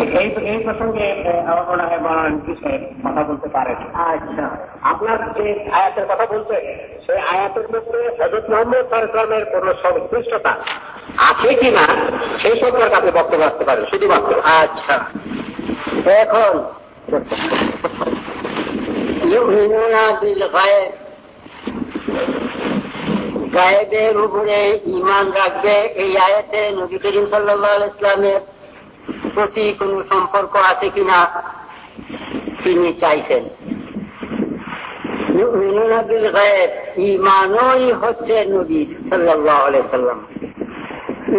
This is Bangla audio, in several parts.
এই প্রসঙ্গে আমার মনে হয় মনোনয়ন বিষয়ে কথা বলতে পারেন। আচ্ছা। আপনার যে আয়াতের কথা বলছেন সেই আয়াতের মধ্যে হজরত মোহাম্মদ সাল্লামের কোন সংশ্লিষ্টতা আছে কিনা সেই সম্পর্কে আপনি বক্তব্য রাখতে পারেন শুধুমাত্র। আচ্ছা। এখন গায়েবের উপরে ইমান রাখবে এই আয়াতে নবী করিম সাল্লাহ ইসলামের প্রতি কোন সম্পর্ক আছে কিনা তিনি চাইছেন। ইমানই হচ্ছে নবী সাল্লাম।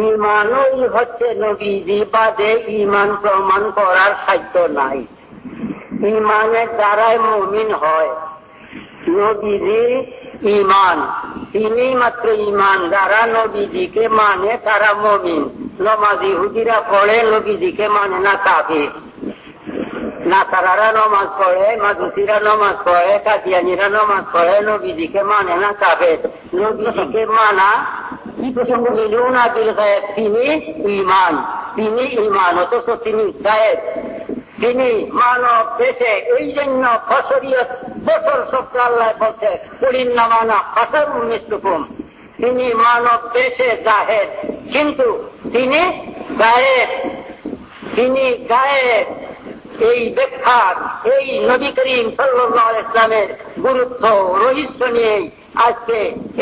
ইমানই হচ্ছে নবী বাদে ইমান প্রমাণ করার সাধ্য নাই। ইমানের দ্বারাই মমিন হয়। নবীজি ইমান তিনি মাত্র ইমান যারা নবীজিকে মানে তারা মমিন নমাজি হুদিরা পড়ে নবীজিকে মানে না কাফির না তারারা নমাজ পড়ে মাদুসিরা নমাজ পড়ে কাদিয়ানিরা নমাজ পড়ে নবীজিকে মানে না কাফের নবীজিকে মানা কি প্রসঙ্গ মিলুন আদিল গায়েব তিনি ইমান তিনি ইমান অথচ তিনি গায়েব তিনি মানব দেশে এই জন্য ফসরিয়ত বছর সত্য আল্লাহ বলছে পরিণামানা ফসল মৃত্যুকুম তিনি মানব দেশে জাহেদ, কিন্তু তিনি গায়েব তিনি গায়েব এই ব্যাখ্যার এই নবী করিম সাল্লাহ ইসলামের গুরুত্ব রহস্য নিয়েই আজকে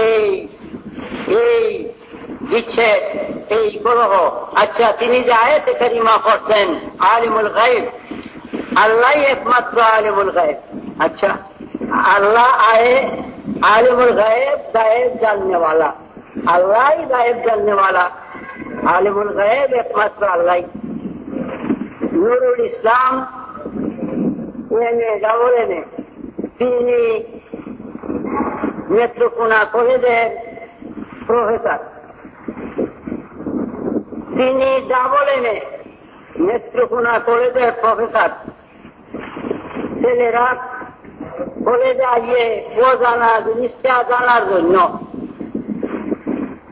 এই এই দিচ্ছে এই গ্রহ। আচ্ছা তিনি যে আয়তে কারিমা করছেন আলিমুল গাইব আল্লাহ একমাত্র আলিমুল গায়েব। আচ্ছা আল্লাহ আয়ে আলিমুল গায়েব গায়েব জানেওয়ালা আল্লাহ গায়েব জানেওয়ালা আলিমুল গায়েব একমাত্র আল্লাহ নুরুল ইসলাম এনে, ডাবল এনে, তিনি নেত্রকোনা কলেজের প্রফেসর। তিনি যা বলেন নেত্রকোনা কলেজের প্রফেসর, ছেলেরা কলেজে আইয়ে অজানা জিনিসটা জানার জন্য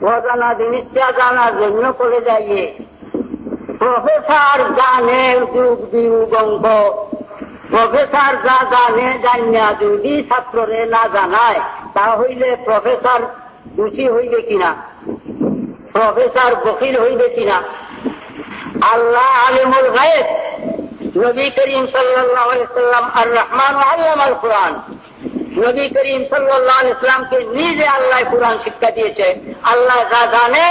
অজানা জিনিসটা জানার জন্য কলেজে আইয়ে প্রফেসর জানে যুগ অঙ্ক প্রফেসর যা জানে জানিয়া যদি ছাত্ররে না জানায় তা হইলে প্রফেসর দোষী হইবে কিনা? প্রফেসর বকিল হইবে কিনা? আল্লাহ আলিমুল গায়েব নবী করিম সাল্লাম আর রহমান আল্লাম আল কোরআন। নবী করিম সাল্লাহ ইসলামকে নিজে আল্লাহ কোরআন শিক্ষা দিয়েছে। আল্লাহ যা জানে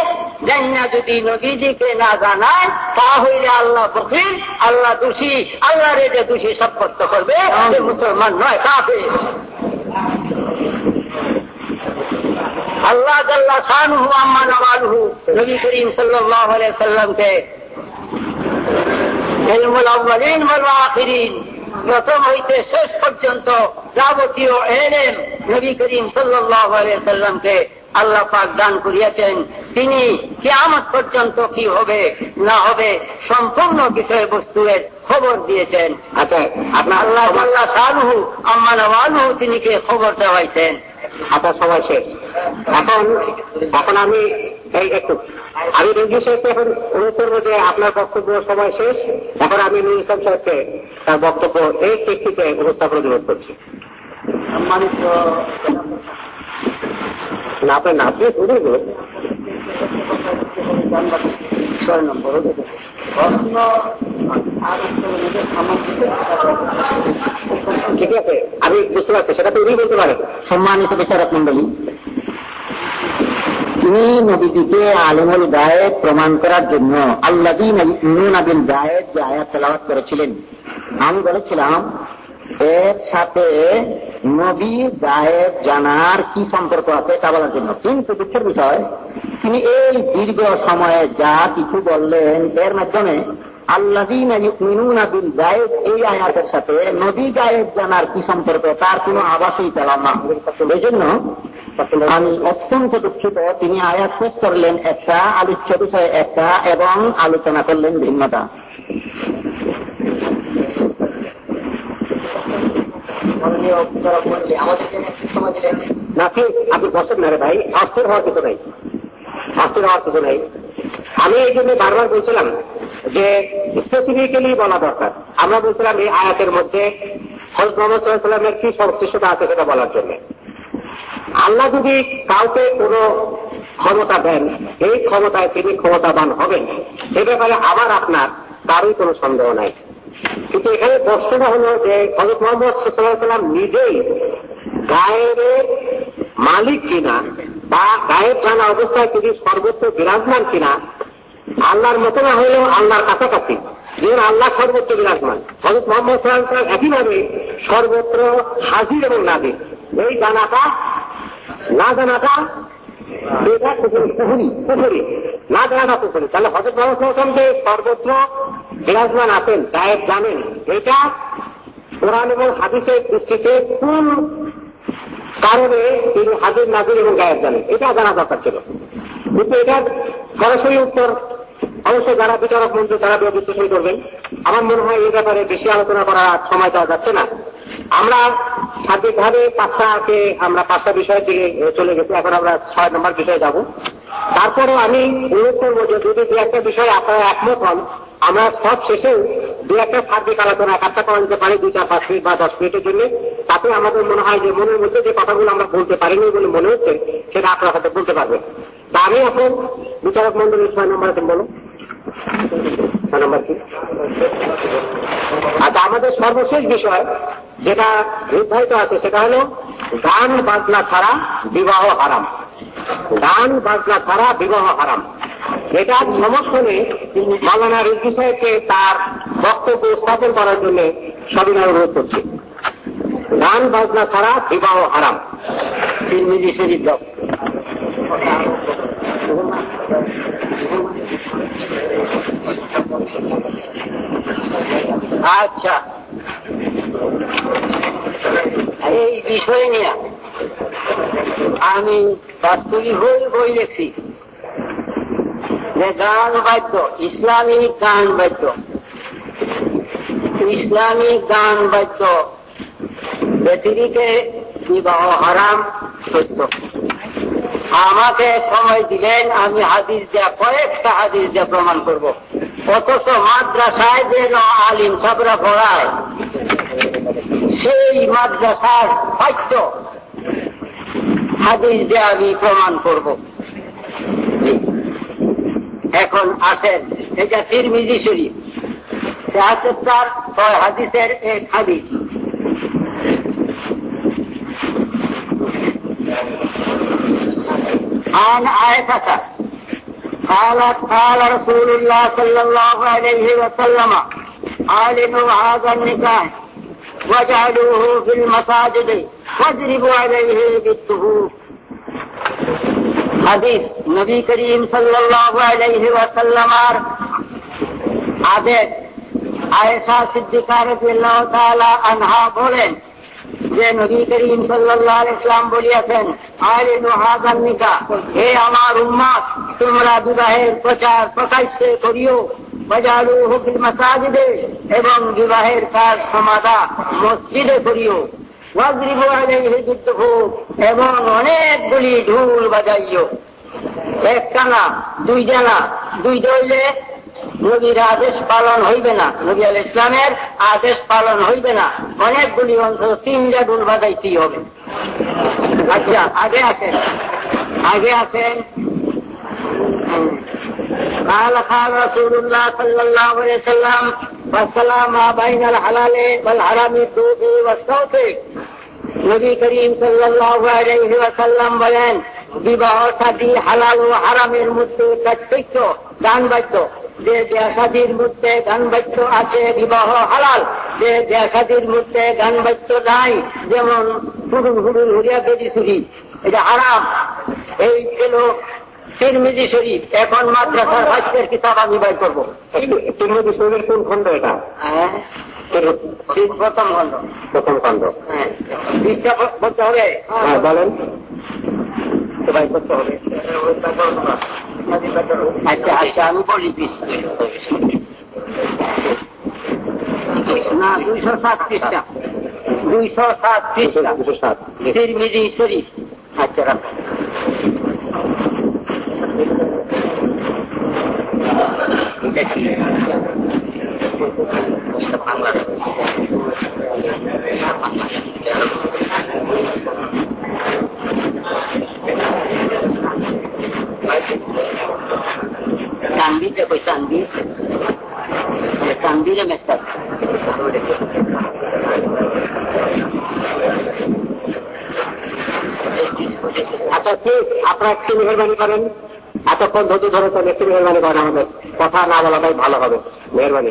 জানিয়া যদি নবীজিকে না জানায় তা হইলে আল্লাহ বকিল আল্লাহ দোষী আল্লাহ রে যে দোষী সাব্যস্ত করবে মুসলমান নয় কাফে আল্লাহ জাল্লা শানহু আম্মা নওয়ালহু নবী করিম আলাইহি সাল্লামকে প্রথম হইতে শেষ পর্যন্ত যাবতীয় এলেম নবী করিম আলাইহি সাল্লামকে আল্লাহ পাক দান করিয়াছেন। তিনি কিয়ামত পর্যন্ত কি হবে, না হবে, সম্পূর্ণ বিষয়বস্তুয়ের খবর দিয়েছেন। আচ্ছা আপনার আল্লাহ আল্লাহ সালহু আম্মা নওয়ালহু তিনিকে খবর দেওয়াইছেন? আপনার সময় শেষ। এখন এখন আমি এই একটু। আমি রোগী সাহেবকে এখন অনুরোধ করব যে আপনার বক্তব্য সময় শেষ। এখন আমি নুর ইসলাম সাহেবকে তার বক্তব্য এই প্রেক্ষিতে উপস্থাপন অনুরোধ করছি। সম্মানিত না আপনার নাম দিয়ে শুরু নম্বর ঠিক আছে, আমি বুঝতে পারছি, সেটা তো উনি বলতে সম্মানিত বিচারক মন্ডলী তিনি আলমুল গায়েব প্রমাণ করার জন্য গায়েব যে আয়াত করেছিলেন, আমি বলেছিলাম, এর সাথে নবী গায়েব জানার কি সম্পর্ক আছে তা বলার জন্য। কিন্তু দুঃখের বিষয়, তিনি এই দীর্ঘ সময়ে যা কিছু বললেন, এর মাধ্যমে এই আয়াতের সাথে নবী গায়েব জানার কি সম্পর্ক, তার কোনো আবাসই পেলাম না। এই জন্য আমি অত্যন্ত দুঃখিত, তিনি আয়াত শেষ করলেন একটা আলোচ্য বিষয়ে একটা, এবং আলোচনা করলেন ভিন্নতা। আমি এই জন্য বারবার বলছিলাম যে স্পেসিফিক্যালি বলা দরকার। আমরা বলছিলাম এই আয়াতের মধ্যে হজরত মোহাম্মদ কি সংশ্লিষ্টতা আছে সেটা বলার জন্য। আল্লাহ যদি কাউকে কোনো ক্ষমতা দেন, এই ক্ষমতায় তিনি ক্ষমতাবান হবেন। এ ব্যাপারে আবার আপনার তারই কোনো সন্দেহ নাই। কিন্তু এখানে প্রশ্নটা হল যে হজরত মোহাম্মদ সাল্লাম নিজেই গায়ের মালিক কিনা বা গায়ের জানা অবস্থায় তিনি সর্বত্র বিরাজমান কিনা আল্লাহর মতো না হলেও আল্লাহর কাছাকাছি। যেমন আল্লাহ সর্বত্র বিরাজমান। হজরত মোহাম্মদ সাল্লাম একইভাবে সর্বত্র হাজির এবং নাদির এই জানাটা, না জানাটা এটা পুকুরি না জানাটা পুকুরি তাহলে হজরত মোহাম্মদ সাল্লাম যে সর্বত্র বিরাজমান আছেন, গায়েব জানেন। এটা কোরআন এবং হাদিসের দৃষ্টিতে কোন কারণে তিনি হাজির, নাজির এবং গায়েব জানেন? এটা জানা দরকার ছিল। কিন্তু এটার সরাসরি উত্তর অবশ্যই যারা বিচারক মন্ত্রী, তারা বিশ্লেষণ করবেন। আমার মনে হয় এই ব্যাপারে বেশি আলোচনা করার সময় দেওয়া যাচ্ছে না। আমরা সার্বিকভাবে পাঁচটাকে আমরা পাঁচটা বিষয়ের দিকে চলে গেছি। এখন আমরা ছয় নম্বর বিষয়ে যাব। তারপরে আমি অনুরোধ করব যে যদি দু একটা বিষয়ে আপনারা একমত হন, আমরা সব শেষেও দু একটা সার্বিক আলোচনা একটা করা যেতে পারি দুই চার পাঁচ মিনিট বা দশ মিনিটের জন্য। তাতে আমাদের মনে হয় যে মনের মধ্যে যে কথাগুলো আমরা বলতে পারিনি বলে মনে হচ্ছে, সেটা আপনারা হয়তো বলতে পারবেন। তা আমি এখন বিচারক মন্ডলীর ছয় নম্বর এখন আচ্ছা আমাদের সর্বশেষ বিষয় যেটা নির্ধারিত আছে সেটা হল গান বাজনা ছাড়া বিবাহ হারাম। গান বাজনা ছাড়া বিবাহ হারাম। এটার সমর্থনে মাওলানা রিজভি সাহেবকে তার বক্তব্য স্থাপন করার জন্য সবিনয় অনুরোধ করছি। গান বাজনা ছাড়া বিবাহ হারাম। তিরমিজি শরীফ দাও। আচ্ছা। এই বিষয় নিয়ে আমি বাস্তবিক হয়ে বই লেখছি যে গান বাদ্য ইসলামিক গান বাদ্য। ইসলামী গান বাদ্য ব্যতিরিকে বিবাহ হারাম সত্য। আমাকে সময় দিলেন, আমি হাদিস দেয়া কয়েকটা হাদিস দিয়ে প্রমাণ করব। অথচ মাদ্রাসায় যে আলিম সাবরা পড়ায়, সেই মাদ্রাসার সত্য হাদিস দিয়ে আমি প্রমাণ করব। এখন আসেন, এটা তিরমিজি শরীফ। চার, ছয় হাদিসের এক হাদিস। عن عائشة. قالت قال رسول الله صلى الله عليه وسلم، عالموا هذا النكاح وجعلوه في المساجد واضربوا عليه بالسهوف حدیث نبی کریم صلی اللہ علیہ وسلم آدیش عائشہ صدیقہ رضی اللہ تعالی عنہا بولیں যে নবী করিম আলাইহি ইসলাম বলিয়াছেন আলিনু হাযান নিকাহ হে আমার উম্মত তোমরা বিবাহের প্রচার প্রকাশ্যে করিও। বাজারু হুকিল মাসাজিদে এবং বিবাহের কাজ সমাধা মসজিদে করিও। ওয়াজরিবু এবং অনেকগুলি ঢুল বাজাইও। একটা না দুই জানা, দুই দইলে নবীর আদেশ পালন হইবে না নবী আল ইসলামের আদেশ পালন হইবে না অনেকগুলি অন্তত তিনটা ঢুল বাজাইতেই হবে আচ্ছা আগে আছেন আগে আছেন قال قال رسول الله صلى الله عليه وسلم والسلام ما بين الحلال والحرام الدوب والصوت নবী করিম সাল্লাল্লাহু আলাইহি ওয়াসাল্লাম বলেন বিবাহ সাদী হালাল ও হারামের মধ্যে পার্থক্য গান বাদ্য যে দেশাদির মধ্যে গান বাদ্য আছে বিবাহ হালাল। যে দেশাদির মধ্যে গান বাদ্য নাই যেমন হুড়ুর হুড়ুর হুড়িয়া বেদি চুরি এটা হারাম। এই ছিল তিরমিজি শরীফ। এখন মাদ্রাসার ভাষ্যের কিতাব আমি বাই করব। তিরমিজি শরীফের কোন খন্ড এটা? হ্যাঁ। প্রথম খণ্ড। প্রথম খন্ড হ্যাঁ। বলতে হবে। হ্যাঁ বলেন। সবাই করতে হবে আচ্ছা আচ্ছা আমি বলি না দুইশো সাত পৃষ্ঠা দুইশো সাত পৃষ্ঠা দুশো সাত তিরমিজি শরীফ আচ্ছা রাখো Cambite, pues cambite. Cambite me está. আচ্ছা কি আপনারা একটু মেহরবানি করেন এতক্ষণ ধৈর্য ধরেছেন একটু মেহরবানি করা হবে কথা না বলাটাই ভালো হবে মেহরবানি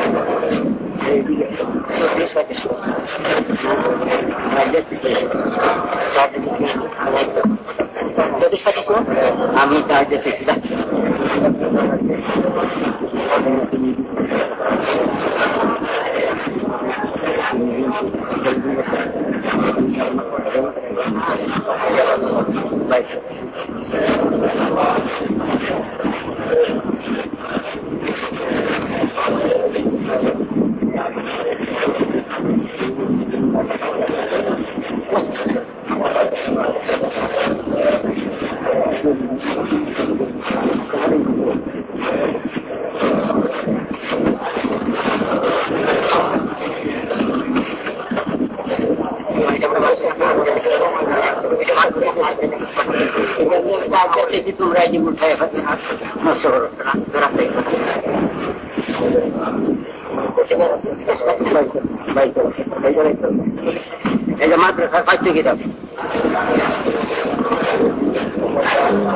কাজ করে বলা বই বই এখানে সংখ্যা হবে এটা আমি চার্জ দেখেছি দেখি তোমরা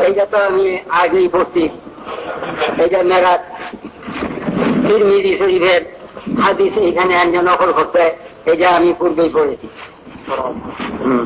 এইটা তো আমি আগেই পড়ছি এই যে মেরাজ, তিরমিজি শরীফের হাদিস এখানে একজন নকল করতে যে আমি পূর্বেই পড়েছি হুম।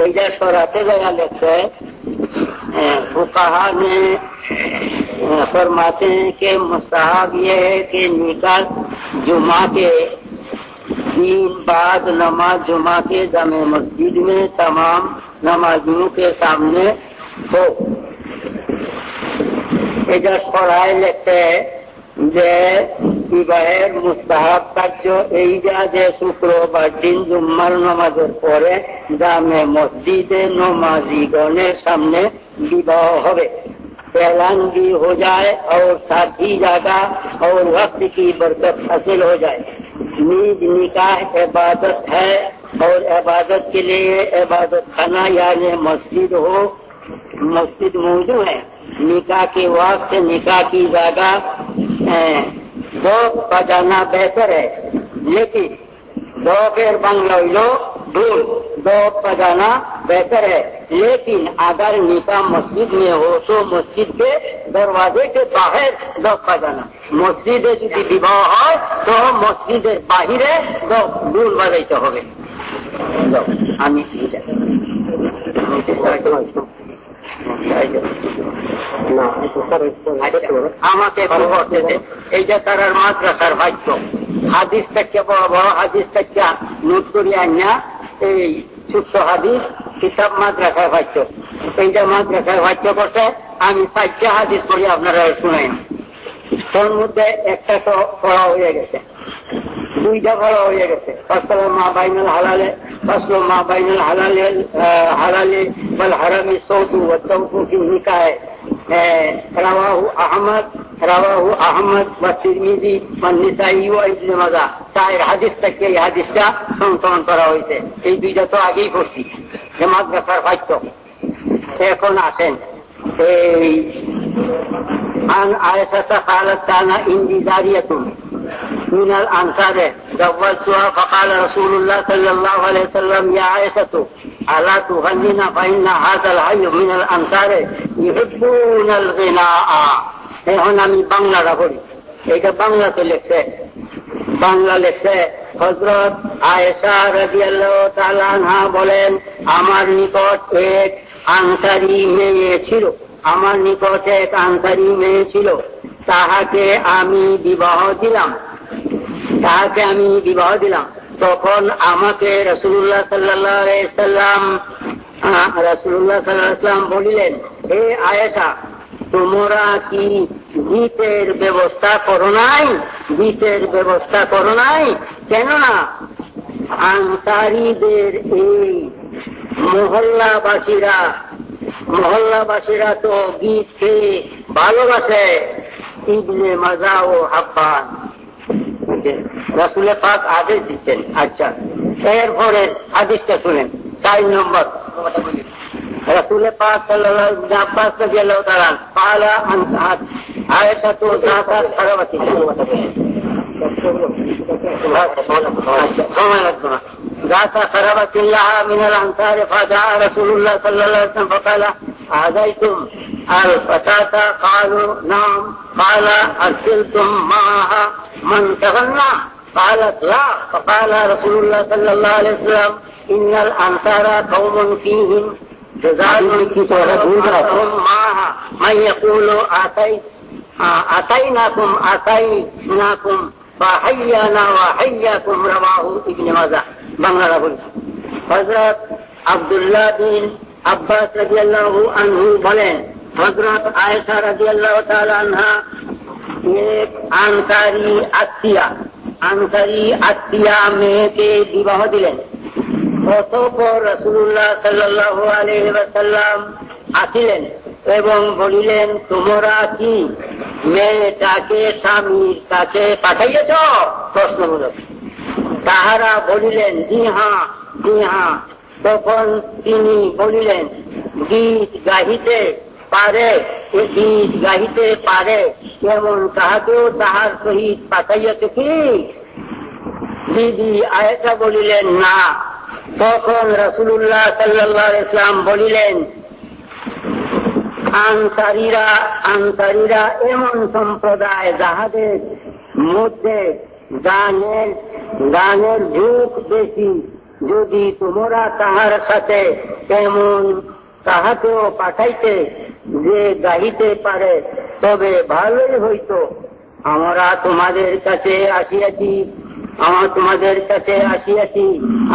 حجاز اور حفظ حوالے میں فرماتے ہیں کہ مستحب یہ ہے کہ نکاح جمعہ کے تین بعد نماز جمعہ کے جامع مسجد میں تمام نمازیوں کے سامنے ہو۔ ایجاز پڑھائے لیتے ہیں۔ বিবাহের মুস্তাহাব কার্য এই যা যে শুক্রবার দিন জুম্মার নামাজের পরে গ্রামে মসজিদে নমাজিগণের সামনে বিবাহ হবে। اعلان بھی ہو جائے اور ساتھی ہی اور وقت کی برکت حاصل ہو جائے نیز نکاح عبادت ہے اور عبادت کے لیے عبادت خانہ یعنی مسجد ہو مسجد موجود ہے نکاح کے وقت نکاح کی زیادہ दो बजाना बेहतर है लेकिन दो फिर बंगलो लो ढूल दो बजाना बेहतर है लेकिन अगर निकाह मस्जिद में हो तो मस्जिद के दरवाजे के बाहर दो बजाना মসজিদে যদি বিবাহ হয় তো মসজিদের বাহিরে ডুল বাজাইতে হবে আমি আমাকে এই যে তার মাদ্রাসার ভাগ্য। হাদিস থেকে বড় বড় হাদিস থেকে নোট করিয়া আনিয়া এই ছোট্ট হাদিস, কিতাব ভাষ্য এই যে মাদ্রাসায় ভাষ্য করছে আমি চারটা হাদিস করি আপনারা শুনেন। তোর মধ্যে একটা তো পড়া হয়ে গেছে। দুইটা পড়া হয়ে গেছে। মা বাইনাল হালালে। ফসল মা বাইনাল হালালে হালালে বল হারামি সৌদু চৌকু কি নিকায় রাওয়াহু আহমদ রাওয়াহু আহমদ বা তিরমিজি বা নিসাই ও ইবনে মাজা চায়ের হাদিস থেকে এই হাদিসটা সংশোধন করা হয়েছে এই দুইটা তো আগেই করছি যে মাদ্রাসার বাক্য এখন আসেন এই عن عائشة قالت كان عندي جارية من الأنصار زوجتها فقال رسول الله صلى الله عليه وسلم يا عائشة ألا تغنين فإن هذا الحي من الأنصار يحبون الغناء এখন আমি বাংলাটা পড়ি এটা বাংলাতে লেখছে বাংলা লেখছে হজরত আয়েশা রাজিয়াল্লাহ তালানহা বলেন আমার নিকট এক আনসারি মেয়ে ছিল আমার নিকট এক আনসারি মেয়ে ছিল তাহাকে আমি বিবাহ দিলাম তাহাকে আমি বিবাহ দিলাম। তখন আমাকে রসুল্লাহ সাল্লাম রসুল্লাহ সাল্লাম বলিলেন, হে আয়েশা, তোমরা কি গীতের ব্যবস্থা করো নাই? গীতের ব্যবস্থা করো নাই? কেননা আনসারিদের এই মহল্লাবাসীরা মহল্লাবাসীরা তো গীতকে ভালোবাসে। ইবনে মাজা ও হাব্বান মধ্যে রসুলের পাক আদেশ দিচ্ছেন। আচ্ছা এরপরে আদেশটা শুনেন। চার নম্বর। রসুলের পাক আব্বাস তারা পালা আয়টা তো الفتاة قالوا نعم. قال أرسلتم معها من تغنى؟ قالت لا. فقال رسول الله صلى الله عليه وسلم إن الأنصار قوم فيهم جزال كتابهم معها. من يقول آتيت آتيناكم آتيناكم فحيانا وحياكم رواه ابن مزح بنگلہ حضرت عبداللہ بن عباس رضی اللہ عنہ بلیں হজরত আয়েশা রাজিয়াল্লাহু তাআলা আনহা এক আনসারি আত্মীয়া আনসারি আত্মীয়া মেয়েকে বিবাহ দিলেন। অতঃপর রসুল্লাহ সাল্লাহ আলহাম আসিলেন এবং বলিলেন, তোমরা কি মেয়েটাকে স্বামীর কাছে পাঠাইয়েছ? প্রশ্নমূলক। তাহারা বলিলেন, জি হ্যাঁ জি হ্যাঁ। তখন তিনি বলিলেন, গীত গাহিতে পারে গীত গাহিতে পারে এমন তাহাকেও তাহার সহিত পাঠাইয়াছে কি দিদি আয়েশা বলিলেন, না। তখন রসুল্লাহ সাল্লাহ ইসলাম বলিলেন, আনসারীরা আনসারীরা এমন সম্প্রদায় যাহাদের মধ্যে গানের গানের ঝুঁক বেশি। যদি তোমরা তাহার সাথে তেমন তাহাকেও পাঠাইতে যে গাহিতে পারে, তবে ভালোই হইত। আমরা তোমাদের কাছে আসিয়াছি, আমার তোমাদের কাছে আসিয়াছি,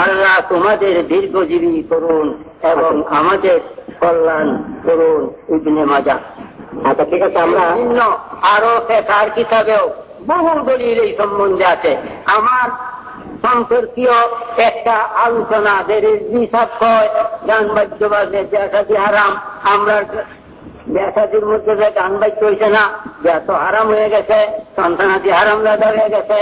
আল্লাহ তোমাদের দীর্ঘজীবী করুন এবং আমাদের কল্যাণ করুন, ইবনে মাজা আচ্ছা ঠিক আছে, আমরা ভিন্ন আরও ফেকার কিতাবেও বহু দলিল এই সম্বন্ধে আছে। আমার সম্পর্কীয় একটা আলোচনা হিসাব কয় গান বাদ্য বাজে ব্যাসাদি হারাম, আমরা ব্যাসাদির মধ্যে যে গান চলছে না ব্যাস হারাম হয়ে গেছে, সন্তানাদি হারাম দাদা হয়ে গেছে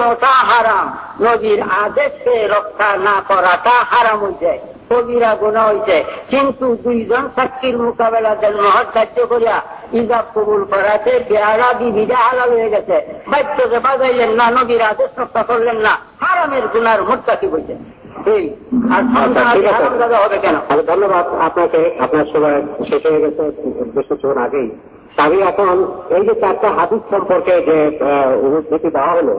মোটা হারাম। নদীর আদেশকে রক্ষা না করাটা হারাম হয়েছে কবিরা গুণা হয়েছে কিন্তু দুইজন সাক্ষীর মোকাবেলা যেন মহৎ কার্য করিয়া ইজাব কবুল করাতে বেহারা বিবিধা হালাল হয়ে গেছে। বাদ্যকে বাজাইলেন না নদীর আদেশ রক্ষা করলেন না। হারামের গুনার হারাম দাদা হবে কেন? ধন্যবাদ আপনাকে। আপনার সময় শেষ হয়ে গেছে বেশ কিছুক্ষণ আগেই। আমি এখন এই যে চারটা হাদিস সম্পর্কে যে উদ্ভূতি দেওয়া হলো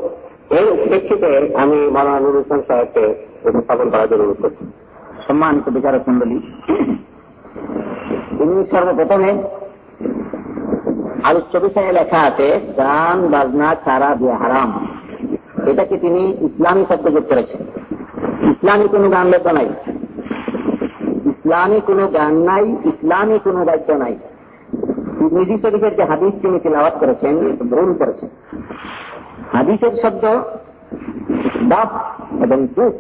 এই প্রেক্ষিতে আমি মাওলানা নুরুল ইসলাম সাহেবকে উপস্থাপন করার জন্য অনুরোধ করছি। সম্মানিত বিচারক মন্ডলী তিনি সর্বপ্রথমে আলোচ্য বিষয়ে লেখা আছে, গান, বাজনা ছাড়া বিয়ে হারাম। এটাকে তিনি ইসলামী শব্দ যোগ করেছেন। ইসলামী কোনো গান লেখা নাই। ইসলামী কোনো গান নাই, ইসলামী কোনো দায়িত্ব নাই। নিজি শরীফের যে হাদিস তিনি তিলাওয়াত করেছেন ভুল করেছেন। হাদিসের শব্দ দাপ এবং দুঃখ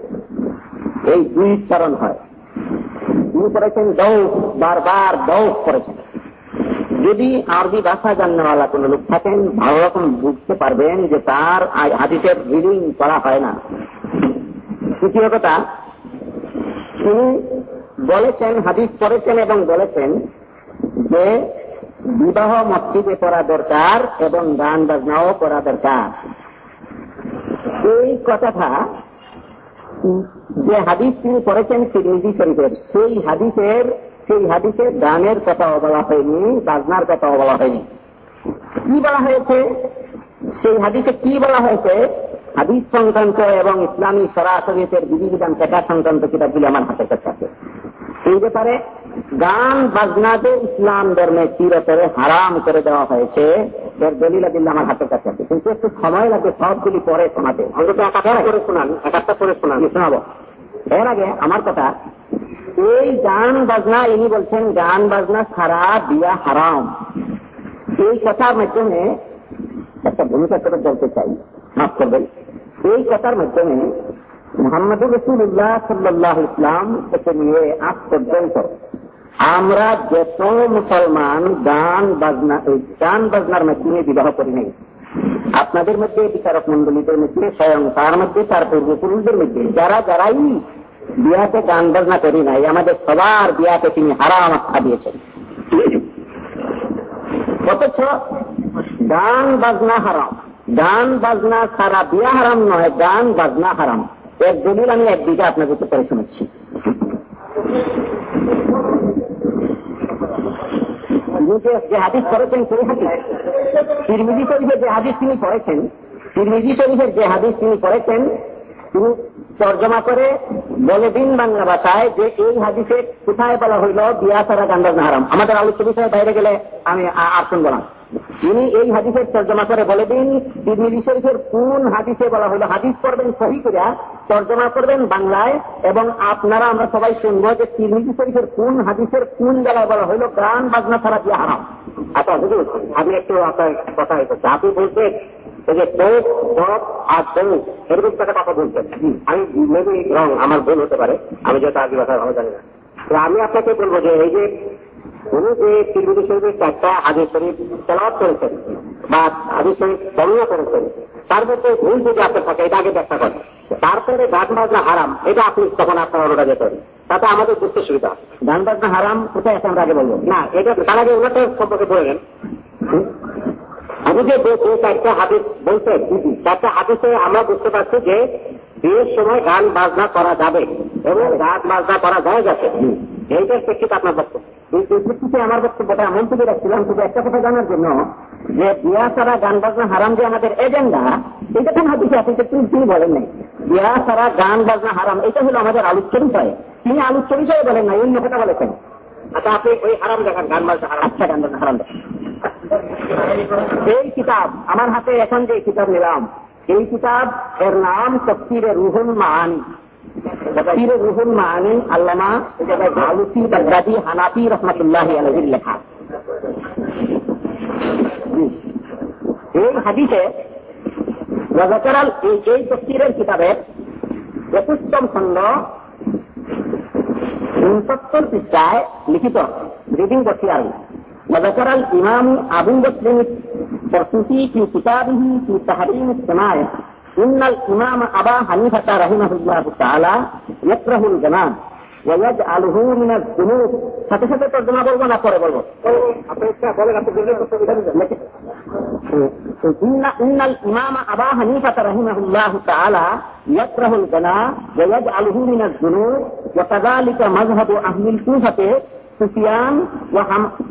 এই দুই উচ্চারণ হয়। তিনি করেছেন দৌফ বারবার দৌফ করেছেন। যদি আরবি ভাষা জাননেওয়ালা কোন লোক থাকেন, ভালো রকম বুঝতে পারবেন যে তার হাদিসের রিডিং করা হয় না। তৃতীয় কথা, তিনি বলেছেন, হাদিস পড়েছেন এবং বলেছেন যে বিবাহ মসজিদে করা দরকার এবং গান বাজনাও করা দরকার। এই কথাটা যে হাদিস তিনি পড়েছেন তিরমিজি শরীফের সেই হাদিসের সেই হাদিসের গানের কথাও বলা হয়নি, বাজনার কথাও বলা হয়নি। কি বলা হয়েছে? সেই হাদিসে কি বলা হয়েছে? হাদিস সংক্রান্ত এবং ইসলামী সরাসরিতের বিধিবিধান শেখা সংক্রান্ত কিতাবগুলি আমার হাতের কাছে আছে। এই ব্যাপারে গান বাজনাকে ইসলাম ধর্মে চিরতরে হারাম করে দেওয়া হয়েছে, এর দলিলা দিল্লা আমার হাতের কাছে আছে। কিন্তু একটু সময় লাগবে সবগুলি পরে শোনাতে। অন্তত এক একটা করে শোনান, এক একটা করে শোনান। শোনাবো। এর আগে আমার কথা, এই গান, বাজনা, ইনি বলছেন গান, বাজনা ছাড়া বিয়া হারাম। এই কথার মাধ্যমে একটা ভূমিকা করে বলতে চাই। মাফ করবেন। এই কথার মাধ্যমে মোহাম্মদুর রসুল্লাহ সাল্লাহ ইসলাম থেকে নিয়ে আজ পর্যন্ত আমরা যত মুসলমান গান বাজনা এই গান বাজনার মাধ্যমে বিবাহ করি নাই আপনাদের মধ্যে বিচারক মন্ডলীদের মধ্যে স্বয়ং তার মধ্যে তার পূর্বপুরুষদের মধ্যে যারা যারাই বিয়াতে গান বাজনা করি নাই আমাদের সবার বিয়াতে তিনি হারাম আখ্যা দিয়েছেন অথচ গান বাজনা হারাম গান বাজনা ছাড়া বিয়া হারাম নয়, গান বাজনা হারাম। এর দলিল আমি একদিকে আপনাদেরকে পরে শুনেছি যে হাদিস পড়েছেন সেই হাদিস। তিরমিজি শরীফের যে হাদিস তিনি পড়েছেন, তিরমিজি শরীফের যে হাদিস তিনি তিনি তর্জমা করে বলে দিন বাংলা ভাষায় যে এই হাদিসে কোথায় বলা হইল, বিয়া ছাড়া গান বাজনা হারাম। আমাদের আলোচ্য বিষয়ে বাইরে গেলে আমি আর শুনব না। তিনি এই হাদিসের তর্জমা করে বলে দিন তিরমিজি শরীফের কোন হাদিসে বলা হলো? হাদিস পড়বেন সহি করিয়া তর্জমা করবেন বাংলায় এবং আপনারা আমরা সবাই শুনব যে তিরমিজি শরীফের কোন হাদিসের কোন জায়গায় বলা হইল গান বাজনা ছাড়া বিয়া হারাম? আচ্ছা হুজুর আমি একটু আপনার কথা হয়েছে আপনি বলছেন যে টোপ টপ আর বউ এরকম একটা কথা বলছেন। আমি মেবি রং আমার ভুল হতে পারে। আমি যেটা আগে কথা ভালো জানি না। তো আমি আপনাকে বলব যে এই যে উনি যে তিরমিজি শরীফের চারটা হাদিস শরীফ তেলাওয়াত করেছেন বা হাদিস শরীফ বর্ণনা করেছেন তার মধ্যে ভুল যদি আপনার থাকে এটা আগে ব্যাখ্যা করেন। তারপরে গান বাজনা হারাম এটা আপনি তখন আপনার অনুরাগ করেন। তাতে আমাদের বুঝতে সুবিধা। গান বাজনা হারাম কোথায় আমরা আগে বলব? না এটা তার আগে ওনাটা সম্পর্কে বলে নেন। আমি যে চারটা হাদিস বলছেন চারটা হাদিসে আমরা বুঝতে পারছি যে বিয়ের সময় গান বাজনা করা যাবে এবং গান বাজনা করা যায় গেছে। এইটার প্রেক্ষিতে আপনার বক্তব্য। এই প্রেক্ষিতে আমার বক্তব্যটা এমন তুলে রাখছিলাম শুধু একটা কথা জানার জন্য যে বিয়া ছাড়া গান বাজনা হারাম যে আমাদের এজেন্ডা এটা কোন হাদিসে আপনি তিনি বলেন নাই। বিয়া ছাড়া গান বাজনা হারাম এটা হলো আমাদের আলোচ্য বিষয়। তিনি আলোচ্য বিষয়ে বলেন না অন্য কথা বলেছেন। আচ্ছা আপনি ওই হারাম দেখান গান বাজনা হারাম। আচ্ছা গান বাজনা হারাম। দেখান এই কিতাব আমার হাতে এখন যে কিতাব নিলাম এই কিতাব এর নাম তফসিরে রুহুল মাহানি তফসিরে রুহুল মাহানি আল্লামা আলুসি বাগদাদি হানাফি রহমতুল্লাহ আলহির লেখা। এই হাদিসে রজাকারাল এই এই তফসিরের কিতাবের একুশতম খণ্ড উনসত্তর পৃষ্ঠায় লিখিত রিডিং করছি আমি وذكر الإمام أبو بكر الطرطوسي في كتابه في تحريم السماع إن الإمام أبا حنيفة رحمه الله تعالى يكره الجنان ويجعله من الذنوب সাথে সাথে তর্জমা বলবো না পরে বলবো إن الإمام أبا حنيفة رحمه الله تعالى يكره الجنى ويجعله من الذنوب وكذلك مذهب أهل الكوفة سفيان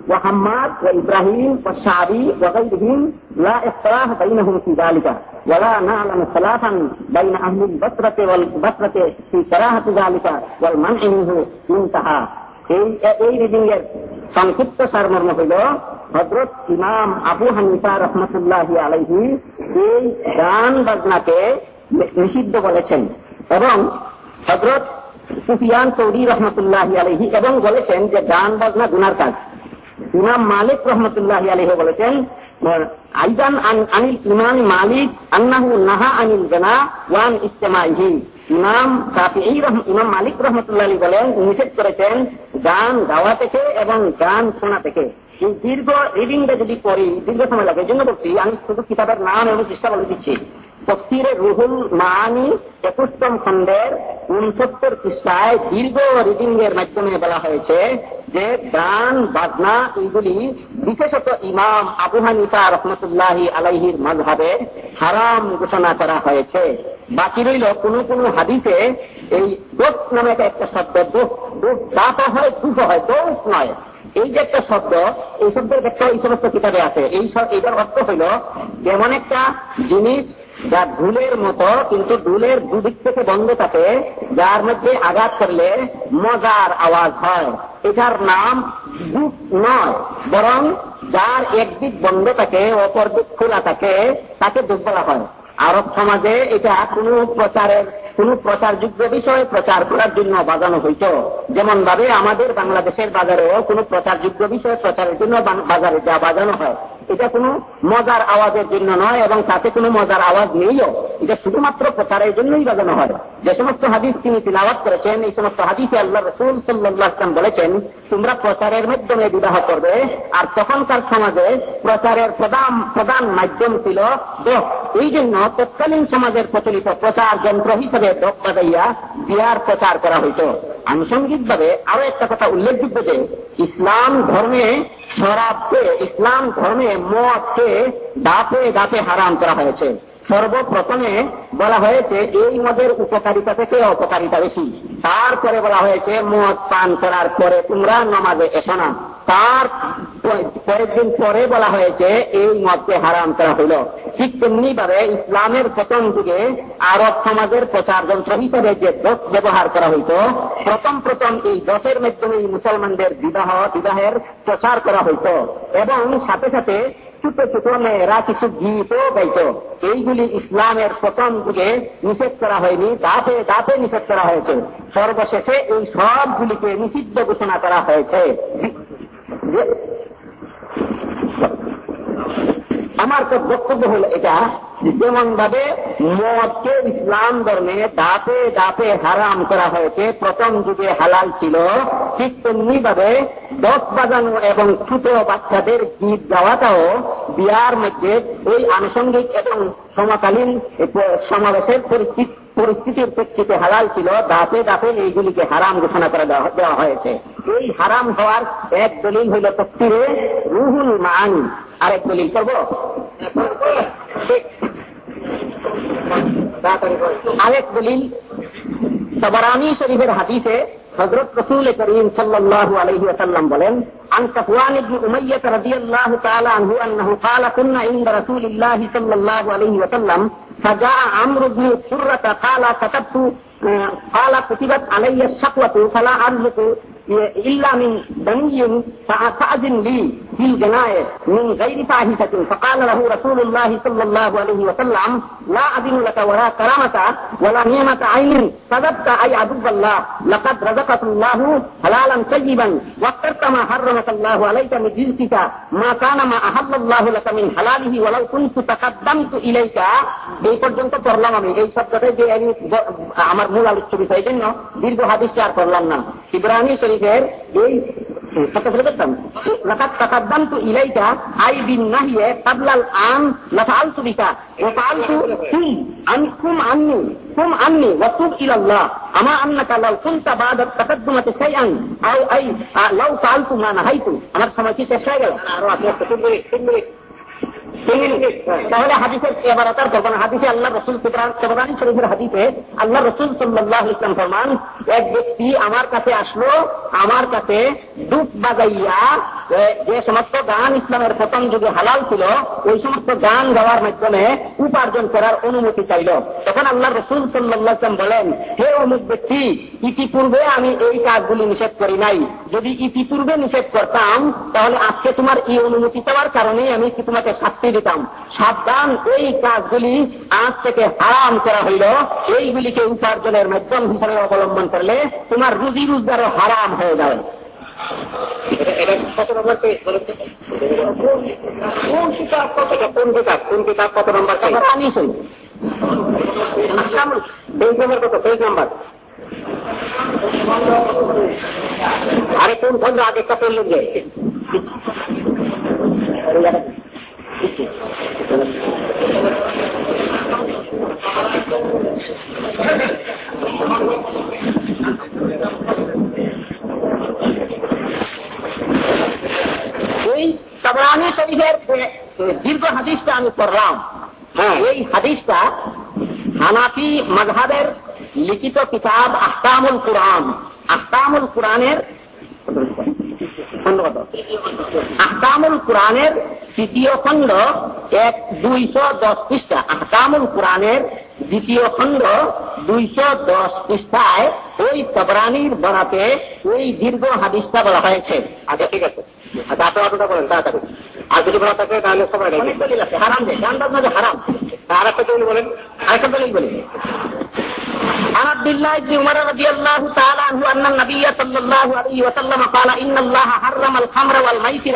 وحماد وإبراهيم والشعبي وغيرهم لا اختلاف بينهم في ذلك ولا نعلم خلافا بين أهل البصرة والبصرة في كراهة ذلك والمنع منه انتهى এই রিডিং এর সংক্ষিপ্ত সারমর্ম হইল হজরত ইমাম আবু হানিফা রহমতুল্লাহ আলাইহি এই গান বাজনাকে নিষিদ্ধ বলেছেন এবং হজরত সুফিয়ান সৌদি রহমতুল্লাহ আলহি এবং বলেছেন যে গান বাজনা গুনার কাজ। ইমাম মালিক রহমতুল্লাহ আলহি বলেছেন, আইদান আনিল ইমাম মালিক আন্নাহু নাহা আনিল জানা ওয়ান ইস্তেমাইহি। ইমাম ইমাম মালিক রহমতুল্লাহ আলী বলেন, নিষেধ করেছেন গান গাওয়া থেকে এবং গান শোনা থেকে। এই দীর্ঘ রিডিংটা যদি পড়ি, দীর্ঘ সময় লাগে, এই জন্য বলছি, আমি শুধু কিতাবের নাম এবং চেষ্টা বলে দিচ্ছি। তফসিরে রুহুল মানি একুশতম খণ্ডের উনসত্তর পৃষ্ঠায় দীর্ঘ রিডিং এর মাধ্যমে বলা হয়েছে যে গান, বাজনা, এইগুলি বিশেষত ইমাম আবু হানিফা রহমতুল্লাহ আলাইহির মাঝহাবে হারাম ঘোষণা করা হয়েছে। বাকি রইল কোন কোন হাদিসে এই দোষ নামে একটা শব্দ দোষ দোষ দাপ হয়, দুঃখ হয় দোষ নয়। এই যে একটা শব্দ, এই শব্দের ব্যাখ্যা এই সমস্ত কিতাবে আছে। এই এটার অর্থ হইল এমন একটা জিনিস যা ঢুলের মতো, কিন্তু ঢুলের দুদিক থেকে বন্ধ থাকে, যার মধ্যে আঘাত করলে মজার আওয়াজ হয়। এটার নাম দুঃখ নয়, বরং যার একদিক বন্ধ থাকে, অপর দিক খোলা থাকে, তাকে বলা হয়। আরব সমাজে এটা কোন প্রচারের কোন প্রচারযোগ্য বিষয় প্রচার করার জন্য বাজানো হইত। যেমন ভাবে আমাদের বাংলাদেশের বাজারেও কোন প্রচারযোগ্য বিষয় প্রচারের জন্য বাজারে যা বাজানো হয়, এটা কোনো মজার আওয়াজের জন্য নয় এবং তাতে কোনো মজার আওয়াজ নেইও। এটা শুধুমাত্র প্রচারের জন্যই বাজানো হয়। যে সমস্ত হাদিস তিনি তিলাবাত করেছেন, এই সমস্ত হাদিসে আল্লাহ রসুল সাল্লাম বলেছেন, তোমরা প্রচারের মাধ্যমে বিবাহ করবে আর তখনকার সমাজে প্রচারের প্রধান প্রধান মাধ্যম ছিল দোষ এই জন্য তৎকালীন সমাজের প্রচলিত প্রচার যন্ত্র হিসেবে দোষ বাজাইয়া বিয়ার প্রচার করা হইত। আনুষঙ্গিকভাবে আরও একটা কথা উল্লেখযোগ্য যে, ইসলাম ধর্মে শরাবকে, ইসলাম ধর্মে মদকে দাপে দাঁতে হারাম করা হয়েছে। সর্বপ্রথমে বলা হয়েছে, এই মদের উপকারিতা থেকে অপকারিতা বেশি। তারপরে বলা হয়েছে, মদ পান করার পরে তোমরা নমাজে এসো না। তার পরের দিন পরে বলা হয়েছে, এই মদকে হারাম করা হইল। ঠিক তেমনি ভাবে ইসলামের প্রথম যুগে আরব সমাজের প্রচার যন্ত্র হিসেবে যে দোষ ব্যবহার করা হইত, প্রথম প্রথম এই দশের মাধ্যমে মুসলমানদের বিবাহ, বিবাহের প্রচার করা হইত। এবং সাথে সাথে ছোট ছোট মেয়েরা কিছু গীতও গাইত এইগুলি ইসলামের প্রথম যুগে নিষেধ করা হয়নি দাপে দাপে নিষেধ করা হয়েছে। সর্বশেষে এই সবগুলিকে নিষিদ্ধ ঘোষণা করা হয়েছে। আমার তো বক্তব্য হল এটা যেমন ভাবে মদকে ইসলাম ধর্মে দাপে দাপে হারাম করা হয়েছে, প্রথম যুগে হালাল ছিল, ঠিক তেমনি ভাবে দশ বাজানো এবং ছোট বাচ্চাদের গীত গাওয়াটাও বিয়ার মধ্যে ওই আনুষঙ্গিক এবং সমকালীন সমাবেশের পরিস্থিতি পরিস্থিতির প্রেক্ষিতে হালাল ছিল দাপে দাপে এইগুলিকে হারাম ঘোষণা করে দেওয়া হয়েছে এই হারাম হওয়ার এক দলিল হইল তফসিরে রুহুল মান আরেক দলিল করব আরেক দলিল সবরানি শরীফের হাদিসে হজরত রসুল করিম সাল্লাল্লাহু আলাইহি ওয়াসাল্লাম বলেন عن صفوان بن أمية رضي الله تعالى عنه أنه قال كنا عند رسول الله صلى الله عليه وسلم فجاء عمرو بن سرة قال كتبت قال كتبت علي الشقوة فلا أرزق إلا من بني فأذن لي. في الجناية من غير فاحشة فقال له رسول الله صلى الله عليه وسلم لا أذن لك ولا كرامة ولا نعمة عين صدقت أي عدو الله لقد رزقك الله حلالا طيبا واخترت ما حرمك الله عليك من رزقك ما كان ما أحل الله لك من حلاله ولو كنت تقدمت إليك এই পর্যন্ত পড়লাম আমি এই শব্দটা যে আমি আমার মূল আলোচ্য বিষয় জন্য দীর্ঘ হাদিস আর করলাম না ইব্রাহিম শরীফের এই কত করে করতাম লাকাত তাকাদ্দামতু ইলাইকা আই বিন নাহিয়ে কাবলাল আন লাফালতু বিকা ওয়া ফাআলতু কুম আন কুম আন্নি কুম আন্নি ওয়া তুব ইলা আল্লাহ আমা আন্নাকা লাউ কুনতা বাদা তাকাদ্দুমাতি শাইআন আও আই লাউ ফাআলতু মা নাহাইতু আমার সময় কি শেষ হয়ে গেল আরও আপনি একটু তিন মিনিট তিন মিনিট তাহলে হাদিসের এবারতার করব না হাদিসে আল্লাহ রসুল সেবরানি শরীফের হাদিসে আল্লাহ রসুল সাল্লাহ ইসলাম ফরমান, এক ব্যক্তি আমার কাছে আসলো, আমার কাছে দুধ বাজাইয়া যে সমস্ত গান ইসলামের প্রথম যুগে হালাল ছিল, ওই সমস্ত গান গাওয়ার মাধ্যমে উপার্জন করার অনুমতি চাইল। তখন আল্লাহ রসুল সাল্লাহ ইসলাম বলেন, হে অমুক ব্যক্তি, ইতিপূর্বে আমি এই কাজগুলি নিষেধ করি নাই। যদি ইতিপূর্বে নিষেধ করতাম, তাহলে আজকে তোমার এই অনুমতি চাওয়ার কারণেই আমি তোমাকে শাস্তি দিতাম। সাবধান এই কাজগুলি আজ থেকে হারাম করা হইল। এইগুলিকে উপার্জনের মাধ্যম হিসাবে অবলম্বন করলে তোমার রুজি রোজগারও হারাম হয়ে যাবে। কত নম্বর পেজ? কোন কিতাব কত কোন কিতাব? কোন কিতাব কত নম্বর আনি শুন। পেজ নম্বর কত? Page number. আরে কোন খন্ড আগেরটা পড়লেন যে? এই তাবরানি শরীফের দীর্ঘ হাদিসটা আমি পড়লাম হ্যাঁ। এই হাদিসটা হানাফি মাঝহাবের লিখিত কিতাব আহকামুল কোরআন। আহকামুল কোরআনের আহকামুল কোরআনের তৃতীয় খণ্ড এক দুইশো দশ পৃষ্ঠা আহকামুল কোরআনের দ্বিতীয় খণ্ড দুইশো দশ পৃষ্ঠায় ওই তবরানির বরাতে ওই দীর্ঘ হাদিসটা বলা হয়েছে আচ্ছা ঠিক আছে আচ্ছা আপনি অতটা বলেন তাড়াতাড়ি আর যদি বলা থাকে তাহলে সময় নেই অনেক দলিল আছে হারাম যে গান বাজনা যে হারাম আর একটা দলিল বলেন আরেকটা দলিল বলি عن عبد الله بن عمر رضي الله تعالى عنه أن النبي صلى الله عليه وسلم قال إن الله حرم الخمر والميسر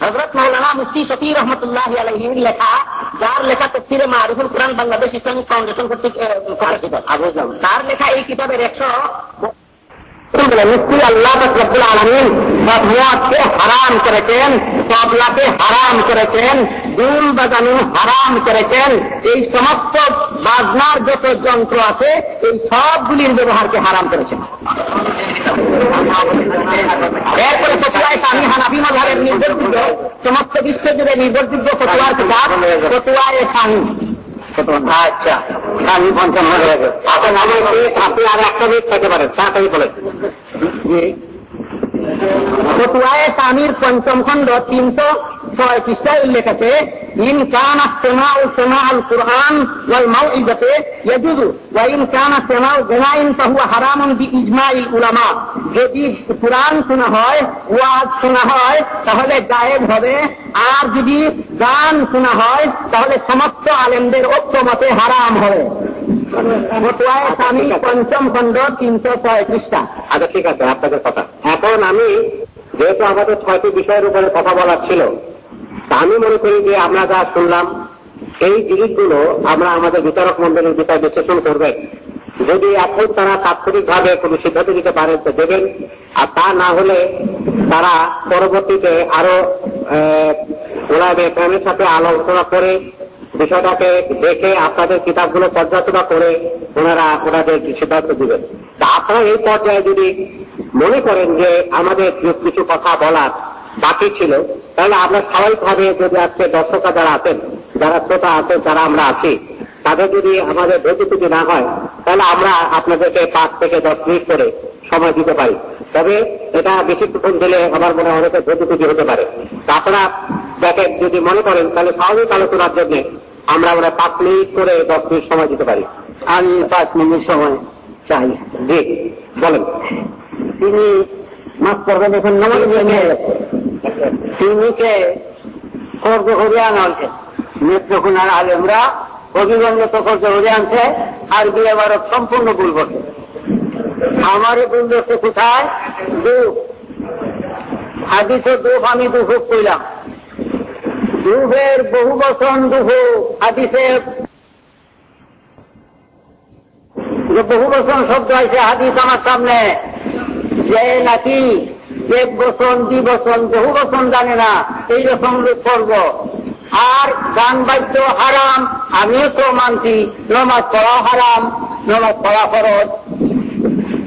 হজরত মৌলানা মুফতি শফি রহমতুল্লাহ আলহীর লেখা যার লেখা তফসিরে মারিফুল কোরআন বাংলাদেশ ইসলামিক ফাউন্ডেশন কর্তৃক প্রকাশিত। তার লেখা এই কিতাবের একশো মুফতি আল্লাহ রব্বুল আলমিন সব হারাম করেছেন তবলাকে হারাম করেছেন দুল বাজানো হারাম করেছেন এই সমস্ত বাজনার যত যন্ত্র আছে এই সবগুলির ব্যবহারকে হারাম করেছেন। এরপরে ফতুয়ায় স্বামী হানাফি মজারের নির্ভরযোগ্য সমস্ত বিশ্ব জুড়ে নির্ভরযোগ্য ফতুয়ার কিতাব ফতুয়ায় সাহি আচ্ছা আমি পঞ্চম হয়ে গেছে আপনার নামে আপনি আর একটা দিক থাকতে পারেন তাড়াতাড়ি বলেন ফতুয়ায় স্বামীর পঞ্চম খণ্ড তিনশো ছয় পৃষ্ঠায় উল্লেখ আছে। সেমাউল কুরআন ওয়াল মাউইদাতে ইয়াজুজু ওয়া ইন কান সেমাউ গুনাইন ফাহুয়া হারামুন বি ইজমাইল উলামা যদি কুরআন শোনা হয়, ওয়াজ শোনা হয়, তাহলে জায়েজ হবে। আর যদি গান শোনা হয়, তাহলে সমস্ত আলেমদের ঐক্যমতে হারাম হবে। পঞ্চম খণ্ড তিনশো আচ্ছা ঠিক আছে, আপনাদের কথা। এখন আমি যেহেতু আমাদের ছয়টি বিষয়ের উপরে কথা বলার ছিল আমি মনে করি যে আমরা যা শুনলাম, এই জিনিসগুলো আমরা আমাদের বিচারক মন্ডলীর বিষয় বিশ্লেষণ করবেন। যদি এখন তারা তাৎক্ষণিকভাবে কোনো সিদ্ধান্ত নিতে পারেন, তো দেবেন। আর তা না হলে তারা পরবর্তীতে আরও ওনাদের প্রেমের সাথে আলোচনা করে বিষয়টাকে দেখে আপনাদের কিতাবগুলো পর্যালোচনা করে ওনারা ওনাদের সিদ্ধান্ত দিবেন। তা আপনারা এই পর্যায়ে যদি মনে করেন যে আমাদের কিছু কথা বলার বাকি ছিল। তাহলে আমরা স্বাভাবিকভাবে যদি আজকে দর্শকরা যারা আছেন যারা শ্রোতা আছেন যারা আমরা আছি তাদের যদি আমাদের ভর্তুটি না হয় তাহলে আমরা আপনাদেরকে পাঁচ থেকে দশ মিনিট করে সময় দিতে পারি। তবে এটা বেশিক্ষণ দিলে আমার মনে হয় অনেকের ভর্তুটি হতে পারে। আপনারা দেখেন যদি মনে করেন তাহলে স্বাভাবিক আলোচনার জন্য আমরা আমরা পাঁচ মিনিট করে দশ মিনিট সময় দিতে পারি। আমি পাঁচ মিনিট সময় চাই। জি বলেন। তিনি মাফ করবেন, এখন নামাজ নিয়ে গেছে। তিনিকে কর্জ করে আনছে নেত্রকোনার আলেমরা অভিগঞ্জত কর্জ করে আনছে, আর বিয়ে বারত সম্পূর্ণ ভুল করছে আমারও ভুল করছে কোথায়? দুঃখ। হাদিসে দুঃখ, আমি দুঃখ কইলাম। দুঃখের বহু বচন দুঃখ হাদিসে। যে বহু বচন শব্দ আছে হাদিস আমার সামনে। যে নাকি? এক বচন, দুই বচন, বহু বচন জানে না। এই রকম লোক করব। আর গান বাদ্য হারাম, আমিও তো মানছি। নমাজ পড়া হারাম, নমাজ পড়া ফরজ।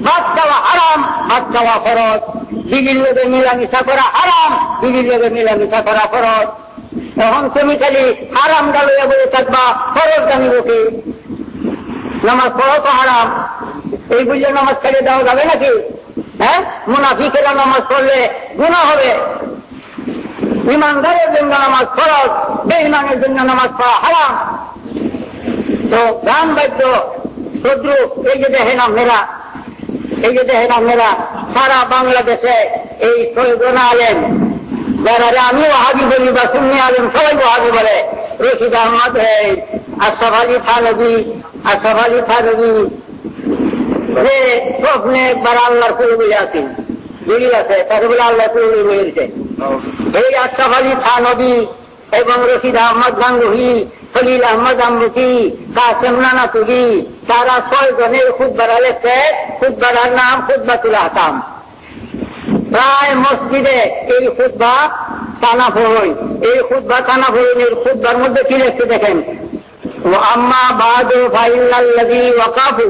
ভাত খাওয়া হারাম, ভাত খাওয়া ফরজ। বিবির লোকে মিলামিশা করা হারাম, বিবির লোকে মিলামিশা করা ফরজ। তখন তুমি খালি হারাম গালিয়া বলে থাকবা, ফরজ জানিব কি? নামাজ পড়া তো হারাম। এই বুঝলে নামাজ ছেড়ে দেওয়া যাবে নাকি? হ্যাঁ? মুনাফিকেরা নামাজ পড়লে গুণা হবে। ইমানদারের জন্য নামাজ ফরজ বেইমানের জন্য নামাজ পড়া হারাম। তো গান বাদ্য, শত্রু, এই যে দেখেন আপনারা, এই যে দেখেন আপনারা, সারা বাংলাদেশে এই সৈদনা আলেন যারা আমি ওহাবি বলি বা সুন্নি আলেম, সবাই ওহাবি বলে। রশিদ আহমদ আশরাফ আলী থানবী আশরাফ আলী থানবী যে স্বপ্নে একবার আল্লাহর কুড়ি বলে আছি বুঝি আছে, তাকে বলে আল্লাহ কুড়ি বলেছে এই আশরাফ আলী থানবী এবং রশিদ আহমদ গাঙ্গুহি, খলিল আহমদ আমরুকি কাসেম নানা তুগি তারা ছয় জনের খুদ বাড়ালেছে খুদ বাড়ার নাম খুদ্বাতুল আহকাম। প্রায় মসজিদে এই খুদ্া টানা ভরই এই খুদ্া টানা ভরইনের খুদ্বার মধ্যে কি লিখতে দেখেন? আম্মা বাদ ফাইল্লাল্লাযী ওয়াকাফু।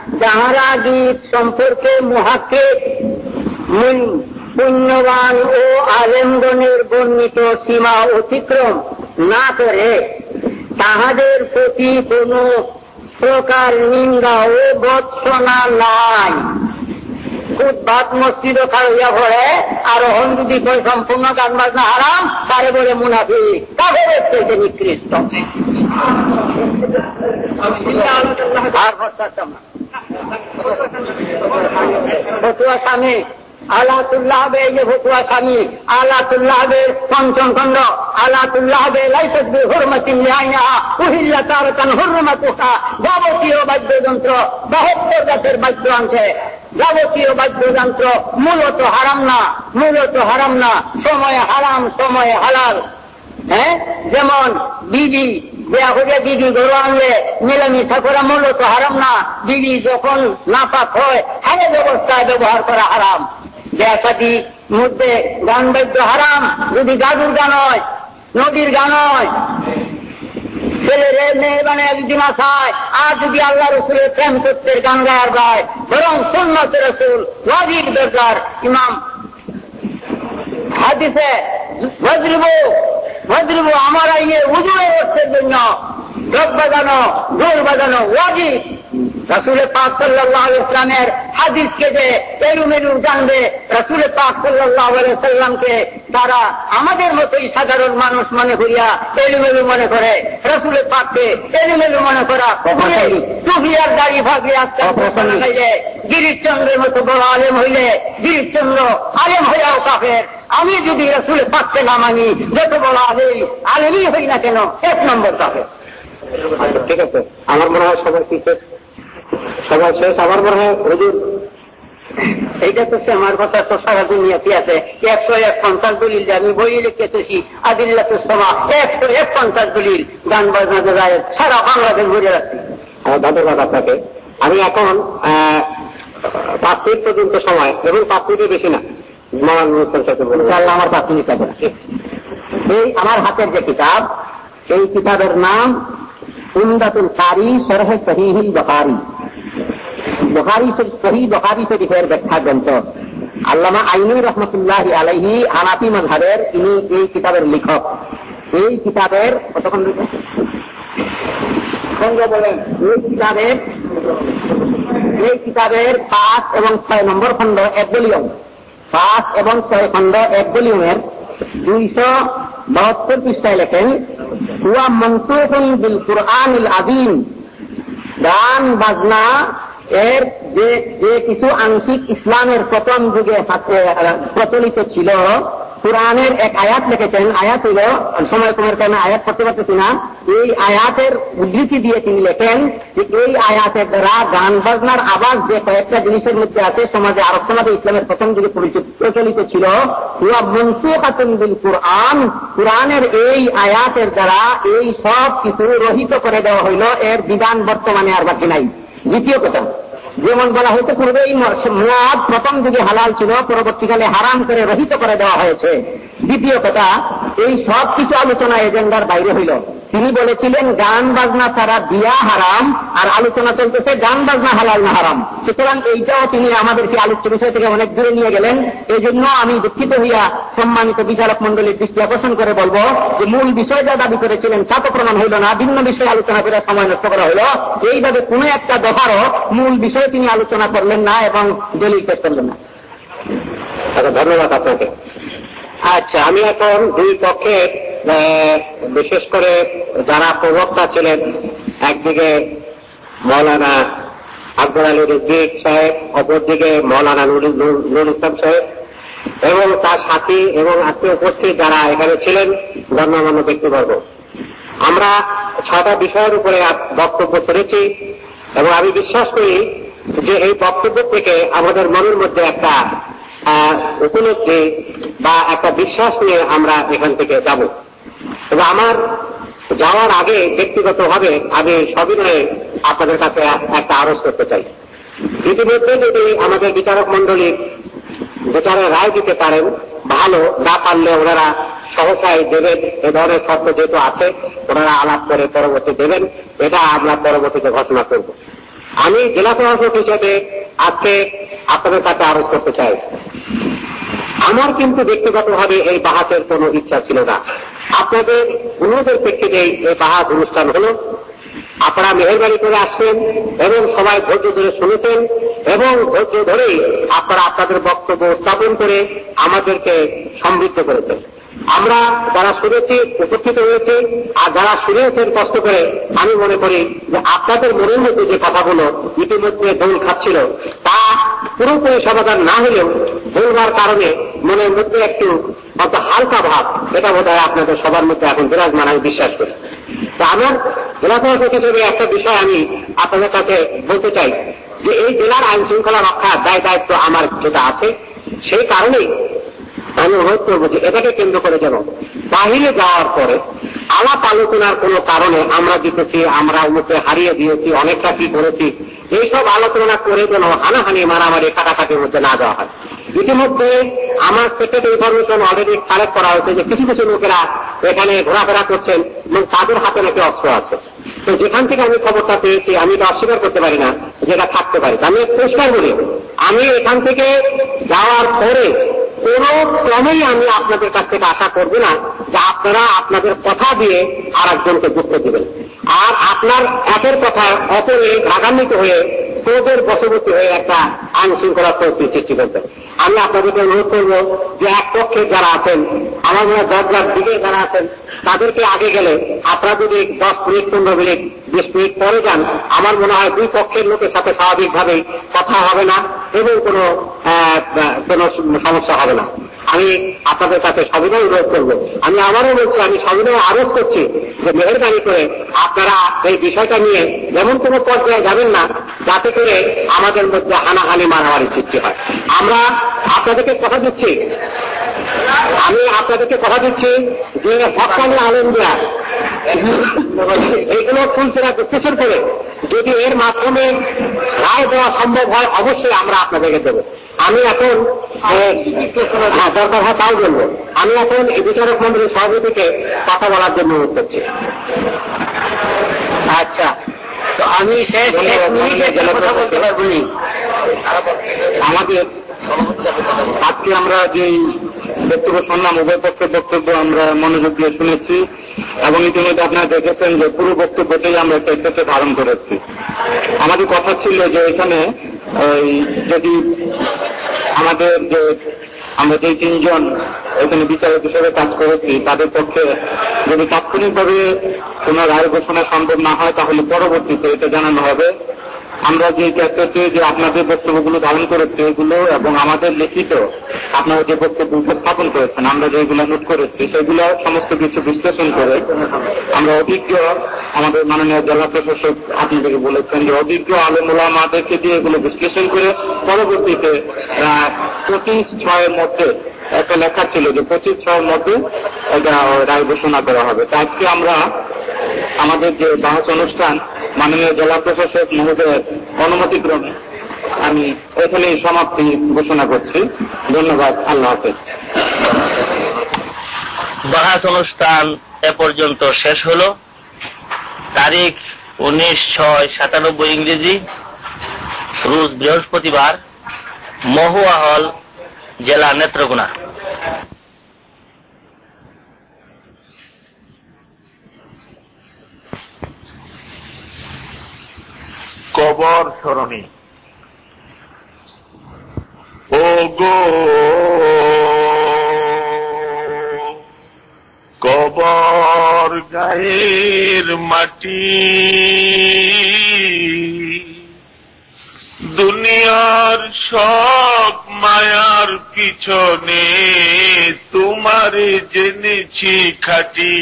যাহারা গীত সম্পর্কে মহাকে পুণ্যবান ও আলেমগণের বর্ণিত সীমা অতিক্রম না করে তাহাদের প্রতি কোন প্রকার নিন্দা ও বৎসনা নাই। খুব বাদ মসজিদ খাইয়া ভরে আর হন যদি কই সম্পূর্ণ গান বাজনা হারাম তারে বলে মুনাফি কাকে থেকে নিকৃষ্ট। আর ভরসাতাম না ফতুয়া স্বামী, আলাতুল্লাহবে এই যে ফতুয়া স্বামী আলাতুল্লাহবের পঞ্চম খণ্ড, আলাতুল্লাহবে লাইসত বি হুরমাতিন লিআইনাহা উহিল্লা তারাকান হুরমাতুহা, যাবতীয় বাদ্যযন্ত্র, বাহাত্তর জাতের বাদ্য আনছে। যাবতীয় বাদ্যযন্ত্র মূলত হারাম না, মূলত হারাম না, সময়ে হারাম, সময়ে হালাল। হ্যাঁ? যেমন বিবি বিয়া হলে বিবি গরু আনলে, মিলামিশা করা মূলত হারাম না। বিবি যখন নাপাক হয় হারে ব্যবস্থায় ব্যবহার করা হারাম। বিয়া সাদি মধ্যে গান বাদ্য হারাম। যদি গাজুর গান হয়, নদীর গান হয়, ছেলেরে, মেয়ে মানে যদি না খায়। আর যদি আল্লাহ রসুলের প্রেম করতে গান গায়ার গায়, বরং সুন্নত রসুল, ওয়াজিব দরকার। ইমাম হাদিসে বজরিব বজরিব আমার ইয়ে উজুরে ওঠের জন্য। ডগ বাজানো ঢোল বাজানো ওয়াজিব রসুলের পাক সাল্লাহ ইসলামের হাদিসকে যে এলুমেলু জানবে রসুলের পাক সাল্লাহ সাল্লামকে তারা আমাদের মতোই সাধারণ মানুষ মনে করিয়া এলুমেলু মনে করে। রসুলের পাককে এলুমেলু মনে করা টুফিয়ার দাড়ি ভাগলে আজকে হইলে গিরিশচন্দ্রের মতো বড় আলেম হইলে গিরিশচন্দ্র আলেম হইয়াও কাফের। আমি যদি রসুলের পাককে না মানি যত বড় আলেম আলেমই হই না কেন? এক নম্বর কাফের ঠিক আছে। আমার মনে হয় সবার কি শেষ? সবার শেষ? আমার মনে হয় হুজুর। এইটা তো সে আমার কথা তো সারা দুনিয়াতে আছে। একশো এক পঞ্চাশ দলিল যে আমি বই লিখতেছি আদিল্লা তো সমা একশো এক পঞ্চাশ দলিল গান বাজনা যায় সারা বাংলাদেশ ঘুরে রাখছি ধন্যবাদ আপনাকে। আমি এখন পাঁচ মিনিট পর্যন্ত সময় এবং পাঁচ মিনিটের বেশি না। আমার মিনিট এই আমার হাতের যে কিতাব, এই কিতাবের নাম উন্দাতুল কারি সরহে সহিহিল বখারি। বখারি সহি বখারি শরীফের ব্যাখ্যা গ্রন্থ। আল্লামা আইনুর রহমতুল্লাহ আলাইহি হানাফি মজহাবের ইনি এই কিতাবের লেখক। এই কিতাবের কতক্ষণ? বলেন, এই কিতাবের এই কিতাবের পাঁচ এবং ছয় নম্বর খণ্ড এক ভলিউম পাঁচ এবং ছয় খণ্ড এক ভলিউমের দুইশো বাহাত্তর পৃষ্ঠায় লেখেন, হুয়া মনসুখুন বিল কুরআন আদিম গান, বাজনা, এর যে কিছু আংশিক ইসলামের প্রথম যুগে প্রচলিত ছিল কোরআনের এক আয়াত লিখেছেন। আয়াত হইল, সময় তোমার কারণে আয়াত করতে পারতেছি না। এই আয়াতের উদ্ধৃতি দিয়ে তিনি লেখেন যে এই আয়াতের দ্বারা গান বাজনার আওয়াজ যে কয়েকটা জিনিসের মধ্যে আছে, সমাজে আরব সমাজে ইসলামের প্রথম পরিচিত প্রচলিত ছিল মনসুখাতুন কোরআনের এই আয়াতের দ্বারা এই সব কিছু রহিত করে দেওয়া হইল। এর বিধান বর্তমানে আর বাকি নাই। দ্বিতীয় কথা যেমন বলা হয়তো পূর্বে এই মদ প্রথম যুগে হালাল ছিল, পরবর্তীকালে হারাম করে রহিত করে দেওয়া হয়েছে। দ্বিতীয় কথা, এই সব কিছু আলোচনা এজেন্ডার বাইরে হইল। তিনি বলেছিলেন, গান বাজনা ছাড়া বিয়া হারাম, আর আলোচনা চলতেছে, গান বাজনা হালাল না হারাম। সুতরাং এইটাও তিনি আমাদেরকে আলোচ্য বিষয় থেকে অনেক দূরে নিয়ে গেলেন। এই জন্য আমি দুঃখিত হইয়া সম্মানিত বিচারক মন্ডলীর দৃষ্টি আকর্ষণ করে বলব যে, মূল বিষয় যা দাবি করেছিলেন, তা তো প্রমাণ হইল না। ভিন্ন বিষয়ে আলোচনা করে সময় নষ্ট করা হইল। এইভাবে কোনো একটা দফারও মূল বিষয়ে তিনি আলোচনা করলেন না এবং দলিল পেশ করলেন না। আচ্ছা ধন্যবাদ আপনাকে। আচ্ছা আমি এখন দুই পক্ষে বিশেষ করে যারা প্রবক্তা ছিলেন একদিকে মৌলানা আকবর আলী রিজিক সাহেব অপরদিকে মৌলানা নুর ইসলাম সাহেব এবং তার সাথী এবং আজকে উপস্থিত যারা এখানে ছিলেন গণ্যমান্য ব্যক্তিবর্গ। আমরা ছটা বিষয়ের উপরে বক্তব্য করেছি এবং আমি বিশ্বাস করি যে এই বক্তব্য থেকে আমাদের মনের মধ্যে একটা উপলব্ধি বা একটা বিশ্বাস নিয়ে আমরা এখান থেকে যাব। এবং আমার যাওয়ার আগে ব্যক্তিগতভাবে আমি সবিনয়ে আপনাদের কাছে একটা আরজ করতে চাই। ইতিমধ্যে যদি আমাদের বিচারক মন্ডলীর বিচারে রায় দিতে পারেন, ভালো, না পারলে ওনারা সহসায় দেবেন, এ ধরনের শর্ত যেহেতু আছে, ওনারা আলাপ করে পরবর্তী দেবেন, এটা আমরা পরবর্তীতে ঘোষণা করব। আমি জেলা প্রশাসক হিসেবে আজকে আপনাদের কাছে আরোপ করতে চাই। আমার কিন্তু ব্যক্তিগতভাবে এই বাহাসের কোন ইচ্ছা ছিল না। আপনাদের অনুরোধের প্রেক্ষিতে এই বাহাত অনুষ্ঠান হল। আপনারা মেহরবানি করে আসছেন এবং সবাই ধৈর্য ধরে শুনেছেন এবং ধৈর্য ধরেই আপনারা আপনাদের বক্তব্য স্থাপন করে আমাদেরকে সমৃদ্ধ করেছেন। আমরা যারা শুনেছি, উপস্থিত হয়েছি, আর যারা শুনেছেন কষ্ট করে, আমি মনে করি যে আপনাদের মনের মধ্যে যে কথাগুলো ইতিমধ্যে দৌল খাচ্ছিল, তা পুরোপুরি সমাধান না হলেও বলবার কারণে মনের মধ্যে একটু অত হালকা ভাব, এটা বোধ আপনাদের সবার মধ্যে এখন বিরাজমান, আমি বিশ্বাস করি। তো আমার জেলা প্রশাসক হিসেবে একটা বিষয় আমি আপনাদের কাছে বলতে চাই, যে এই জেলার আইন শৃঙ্খলা রক্ষার দায় দায়িত্ব আমার যেটা আছে, সেই কারণেই আমি অনুরোধ করব যে এটাকে কেন্দ্র করে যেন বাহিরে যাওয়ার পরে আলাপ আলোচনার কোন কারণে আমরা জিতেছি, আমরা উন্নতি হারিয়ে দিয়েছি, অনেকটা কি করেছি, এইসব আলোচনা করে যেন হানাহানি, মারামারি, কাটাকাটির মধ্যে না যাওয়া হয়। ইতিমধ্যে আমার সেক্রেট ইনফরমেশন অলরেডি কালেক্ট করা হয়েছে যে কিছু কিছু লোকেরা এখানে ঘোরাফেরা করছেন এবং তাদের হাতে নাকি অস্ত্র আছে। তো যেখান থেকে আমি খবরটা পেয়েছি, আমি এটা অস্বীকার করতে পারি না, যেটা থাকতে পারে। আমি পরিষ্কার বলি, আমি এখান থেকে যাওয়ার পরে কোন ক্রমেই আমি আপনাদের কাছ থেকে আশা করব না যে আপনারা আপনাদের কথা দিয়ে আর একজনকে যুক্ত দিবেন। আর আপনার একের কথা অপরে রাগান্বিত হয়ে ক্রোধের বশবর্তী হয়ে একটা আইন শৃঙ্খলা পরিস্থিতি সৃষ্টি করবেন আমি আপনাদেরকে অনুরোধ করব যে এক পক্ষে যারা আছেন, আমার মনে দরজার দিকে যারা আছেন, তাদেরকে আগে গেলে আপনারা যদি দশ মিনিট, পনেরো মিনিট, বিশ মিনিট পরে যান, আমার মনে হয় দুই পক্ষের লোকের সাথে স্বাভাবিকভাবেই কথা হবে না এবং কোনো কোনো সমস্যা হবে না। আমি আপনাদের কাছে সবিনয় অনুরোধ করব। আমি আবারও বলছি, আমি সবিনয় আরোপ করছি যে মেহরবানি করে আপনারা এই বিষয়টা নিয়ে যেমন কোনো পর্যায়ে যাবেন না, যাতে করে আমাদের মধ্যে হানাহানি মারামারি সৃষ্টি হয়। আমরা আপনাদেরকে কথা দিচ্ছি। আমি আপনাদেরকে কথা দিচ্ছি যে হকানি আলম দেয়া এইগুলো ফুলসেরা বিশ্লেষণ করে। যদি এর মাধ্যমে রায় দেওয়া সম্ভব হয়, অবশ্যই আমরা আপনাদেরকে দেব। আমি এখন দরকার হয় তাও বলব আমি এখন বিচারক মন্ডলীর সভাপতিকে কথা বলার জন্য অনুরোধ করছি। আচ্ছা। তো আমি শেষ কথা বলতে পারব আমাদের আজকে আমরা যে বক্তব্য শুনলাম উভয় পক্ষের বক্তব্য আমরা মনোযোগ দিয়ে শুনেছি এবং ইতিমধ্যে আপনারা দেখেছেন যে পুরো বক্তব্যটাই আমরা একটা ধারণ করেছি। আমাদের কথা ছিল যে এখানে যদি আমাদের যে, আমরা যে তিনজন এখানে বিচারক হিসেবে কাজ করেছি, তাদের পক্ষে যদি তাৎক্ষণিকভাবে কোনো রায় ঘোষণা সম্ভব না হয়, তাহলে পরবর্তীতে এটা জানানো হবে। আমরা যে ক্ষেত্রে যে আপনাদের বক্তব্যগুলো ধারণ করেছি এগুলো এবং আমাদের লিখিত আপনারা যে বক্তব্য উপস্থাপন করেছেন, আমরা যেগুলো নোট করেছি, সেগুলো সমস্ত কিছু বিশ্লেষণ করে আমরা অভিজ্ঞ আমাদের মাননীয় জেলা প্রশাসক আপনাদেরকে বলেছেন যে অভিজ্ঞ আলমুলামাদেরকে দিয়ে এগুলো বিশ্লেষণ করে পরবর্তীতে পঁচিশ ছয়ের মধ্যে একটা লেখা ছিল যে পঁচিশ ছয়ের মধ্যে এটা রায় ঘোষণা করা হবে। তো আজকে আমরা আমাদের যে বাহস অনুষ্ঠান মাননীয় জেলা প্রশাসক মহোদয়ের অনুমতিক্রমে আমি এখানে সমাপ্তি ঘোষণা করছি। ধন্যবাদ, আল্লাহ হাফেজ। বাহাস অনুষ্ঠান এ পর্যন্ত শেষ হল। তারিখ উনিশ ছয় সাতানব্বই ইংরেজি। রুশ বৃহস্পতিবার মহুয়া হল জেলা নেত্রকোনা। কবর সরণি। ও গো কবর গায়ের মাটি দুনিয়ার সব মায়ার পিছনে তোমার জেনেছি খাটি।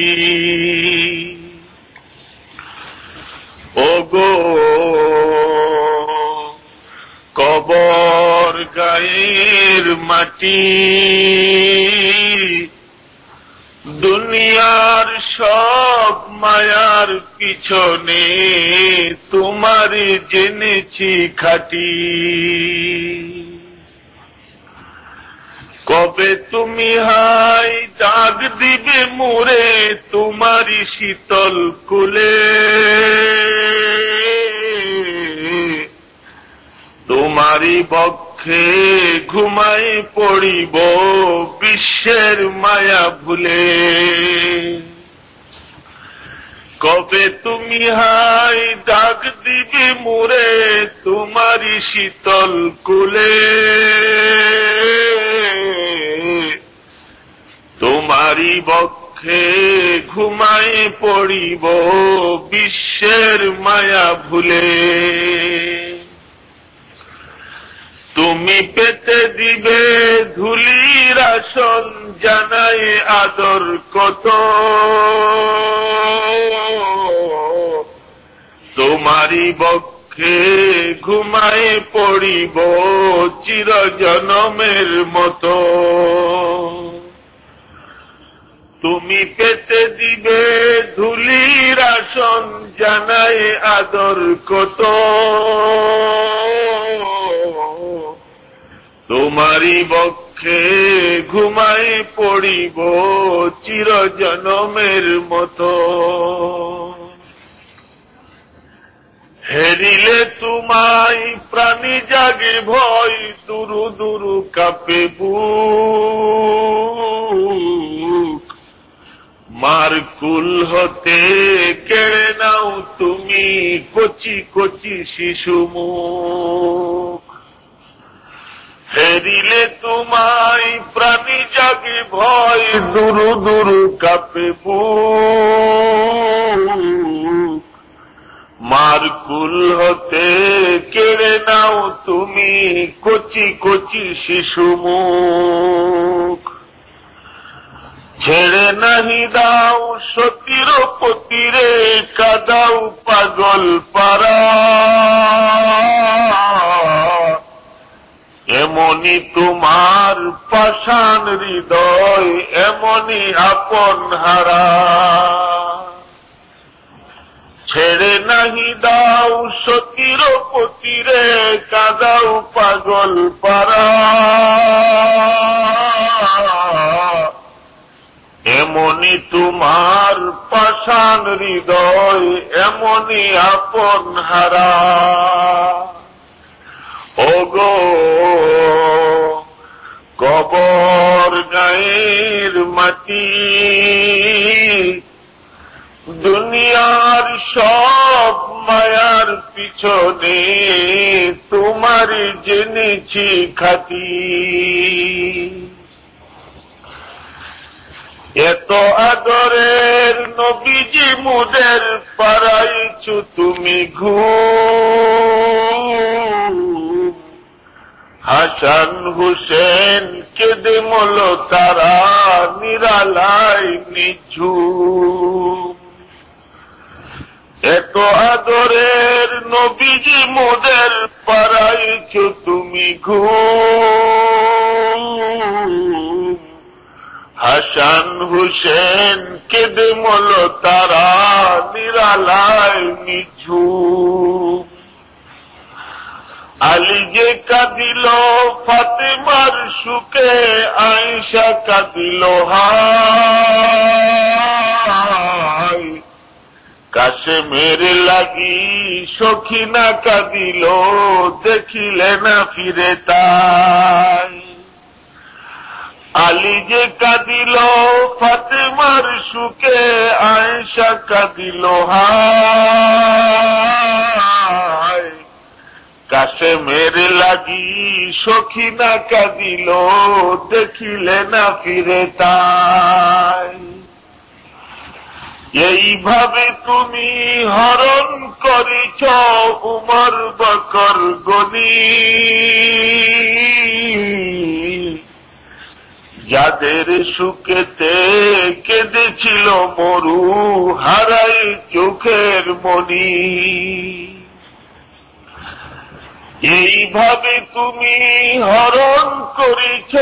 ওগো কবর গায়ের মাটি দুনিয়ার সব মায়ার পিছনে তোমার জেনেছি খাটি। কবে তুমি হাই ডাক দিবে মোরে তোমারই শীতল কুলে। তোমারই বক্ষে ঘুমাই পড়িব বিশ্বের মায়া ভুলে। কবে তুমি হাই ডাক দিবে মোরে তোমারই শীতল কুলে। তোমারই বক্ষে ঘুমাই পড়িব বিশ্বের মায়া ভুলে। তুমি পেতে দিবে ধুলির আসন, জানাই আদর কত। তোমারই বক্ষে ঘুমায় পড়িব চিরজনমের মতো। তুমি পেতে দিবে ধুলির আসন, জানাই আদর কত। তোমারই বক্ষে ঘুমাই পড়িব চির জনমের মতো। হেরিলে তোমায় প্রাণী জাগে ভয়, দুরু দুরু কাপে বুক মার কুল হতে কেড়ে নাও তুমি কচি কচি শিশু মুখ। তোমায় প্রাণী জাগে ভয়, দুরু দুরু কাপে বুক মার কুল হতে কেড়ে নাও তুমি কচি কচি শিশু মুখ। ছেড়ে নাহি দাও সতীর পতিরে, কাদাও পাগল পারা এমনি তোমার পাষাণ হৃদয়, এমনি আপন হারা। ছেড়ে নাহি দাও সতীর পতিরে, কাদাও পাগল পারা এমনি তোমার পাষাণ হৃদয়, এমনি আপন হারা। ওগো, কবর গায়ের মাটি, দুনিয়ার সব মায়ার পিছনে তোমার জেনেছি খাটি। এত আদরের নবীজি মুদের পারাইছু তুমি ঘুম। হাসান হুসেন কেদে মল তারা নিরালাই নিঝু এত আদরের নবীজি মোদের পারাইছো তুমি ঘুম। হাসান হুসেন কেদে মল তারা নিরালাই নিঝু আলী যে কাঁদিল, ফাতেমার সুখে আইসা কাঁদিল, হায়। কাশে মেরে লাগি সখিনা কাঁদিল, দেখিলে না ফিরে তাই। আলী যে কাঁদিল, ফাতেমার সুখে আয়সা কাঁদিল, হায়। কাশে মেরে লাগি সখিনা কাঁদিল, দেখিলে না ফিরে তাই। এইভাবে তুমি হরণ করেছ, উমর বকর গনি। যাদের সুখেতে কেঁদেছিল মরু হারাই চোখের মনি এইভাবে তুমি হরণ করেছ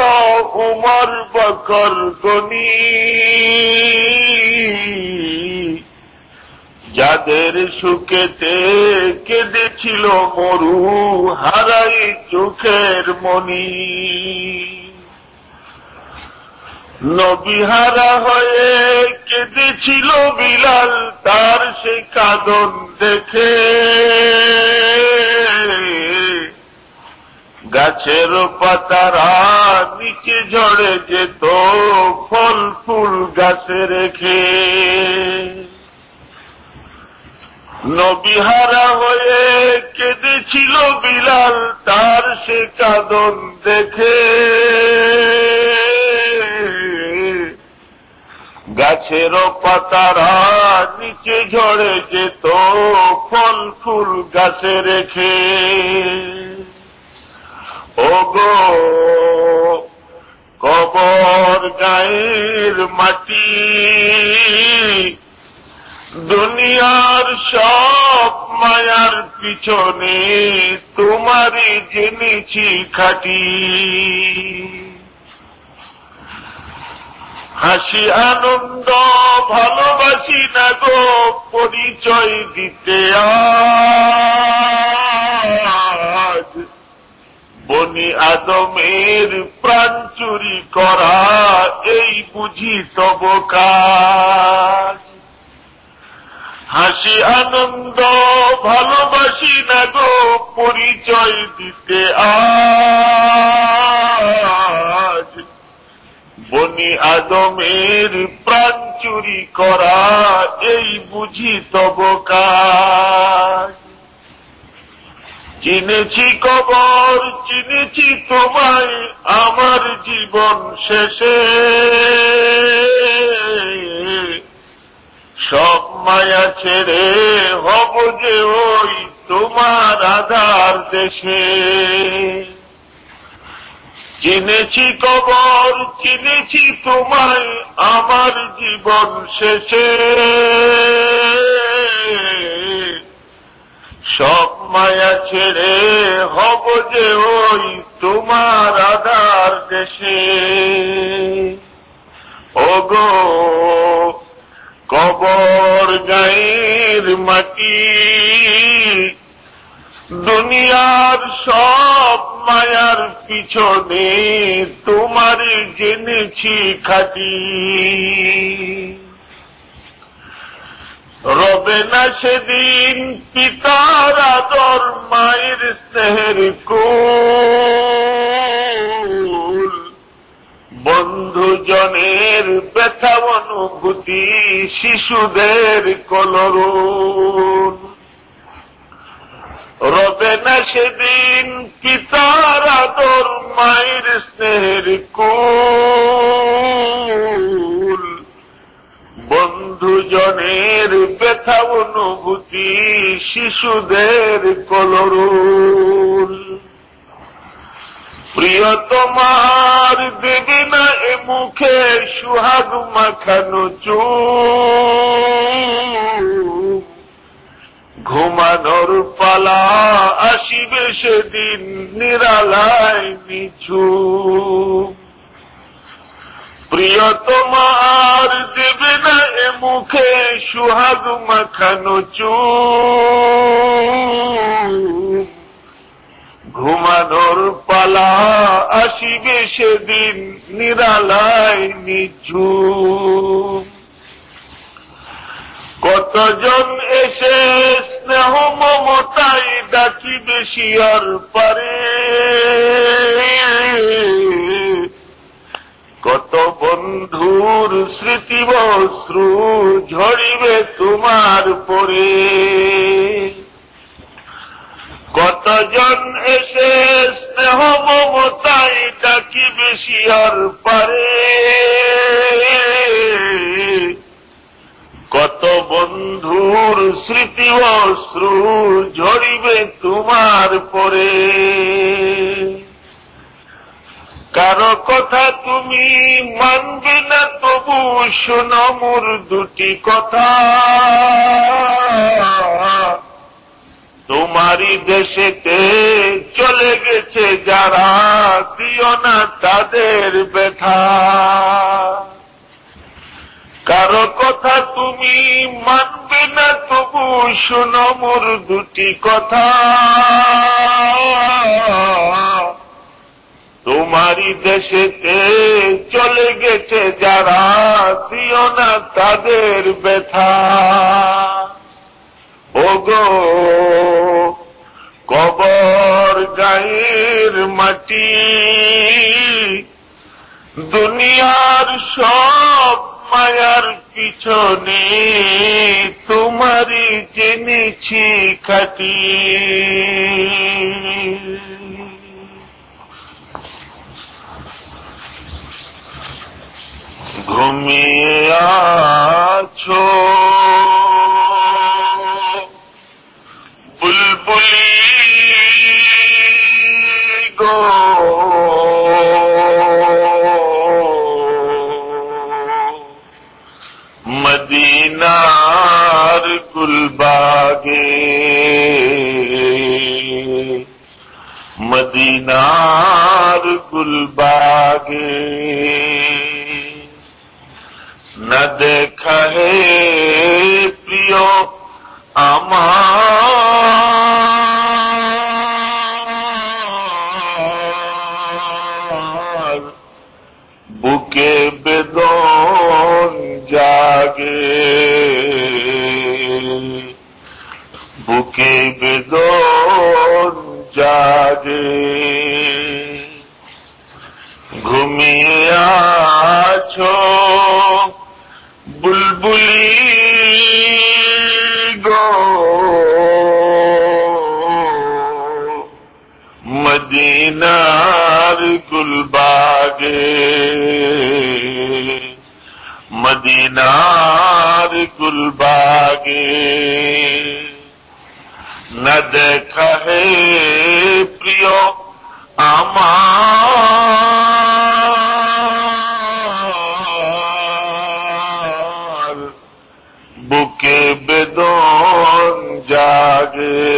উমর বকর গনি। যাদের সুখেতে কেঁদেছিল মরু হারাই চোখের মনি নবিহারা হয়ে কেঁদেছিল বিলাল তার সে কাদন দেখে। গাছের পাতারা নিচে ঝড়ে যেত ফল ফুল গাছে রেখে। নবিহারা হয়ে কেঁদেছিল বিলাল তার সে কাদন দেখে। গাছের পাতারা নিচে ঝড়ে যেত, ফল ফুল গাছে রেখে। ওগো, কবর গায়ের মাটি, দুনিয়ার সব মায়ার পিছনে তোমারই জেনেছি খাটি। হাসি আনন্দ ভালোবাসি না গো, পরিচয় দিতে আজ। বনি আদমের প্রাণ চুরি করা, এই বুঝি তব কাজ। হাসি আনন্দ ভালোবাসি না গো, পরিচয় দিতে আজ। বনি আদমের প্রাণ চুরি করা, এই বুঝি তব কাজ। চিনেছি কবর, চিনেছি তোমায়, আমার জীবন শেষে। সব মায়া ছেড়ে হব যে ওই তোমার আধার দেশে। চিনেছি কবর, চিনেছি তোমায়, আমার জীবন শেষে। সব মায়া ছেড়ে হব যে ওই তোমার আধার দেশে। ওগো, কবর গায়ের মাটি দুনিয়ার সব মায়ার পিছনে তোমার জেনেছি খাটি। রবে না সেদিন পিতার আদর মায়ের স্নেহের কুল। বন্ধুজনের ব্যথা, অনুভূতি, শিশুদের কলরুন রবে না সেদিন পিতার আদর মায়ের স্নেহের কুল? বন্ধুজনের ব্যথা অনুভূতি শিশুদের কলরুল। প্রিয়তমার দেবী না এ মুখে সুহাগ মাখানো চুল? ঘুমানোর পালা আসিবে সেদিন নিরালায় নিছু প্রিয়তমার দেবে না এ মুখে সুহাগ মাখানো চু ঘুমানোর পালা আসিবে সেদিন নিরালায় নিঝু। কতজন এসে স্নেহ মমতাই ডাকিবে শিয়ার পারে? কত বন্ধুর স্মৃতি বস্ত্রু ঝরিবে তোমার পরে? কতজন এসে স্নেহ মমতাই ডাকিবে শিয়ার পারে? কত বন্ধুর স্মৃতি অশ্রু ঝরিবে তোমার পরে। কারও কথা তুমি মানবে না, তবু শোনো মোর দুটি কথা। তোমারই দেশেতে চলে গেছে যারা দিও না তাদের ব্যথা। কারও কথা তুমি মানবে না, তবু শোনো মোর দুটি কথা। তোমারই দেশেতে চলে গেছে যারা, দিও না তাদের ব্যথা। ওগো, কবর গায়ের মাটি, দুনিয়ার সব মায়ার পিছনে তোমারই জেনেছি খাটি। ঘুমিয়ে আছো। বুলবুলি গো। دینار گل باگے مدینار گل باگے نہ دیکھا ہے پیو آما بکے بے जागे। बुके बिदो जागे। घुमिया छो बुलबुली गो। मदीनार गुलबागे। মদিনার গুলবাগে। ন দেখা হে প্রিয় আমার। বুকে বেদন জাগে।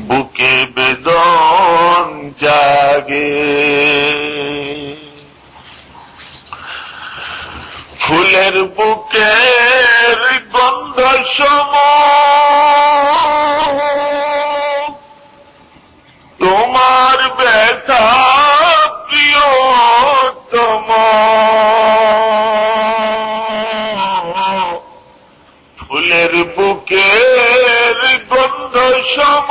বুকে বেদন জাগে। ফুলের বুকের গন্ধ সম তোমার ব্যথা প্রিয় তম ফুলের বুকের গন্ধ সম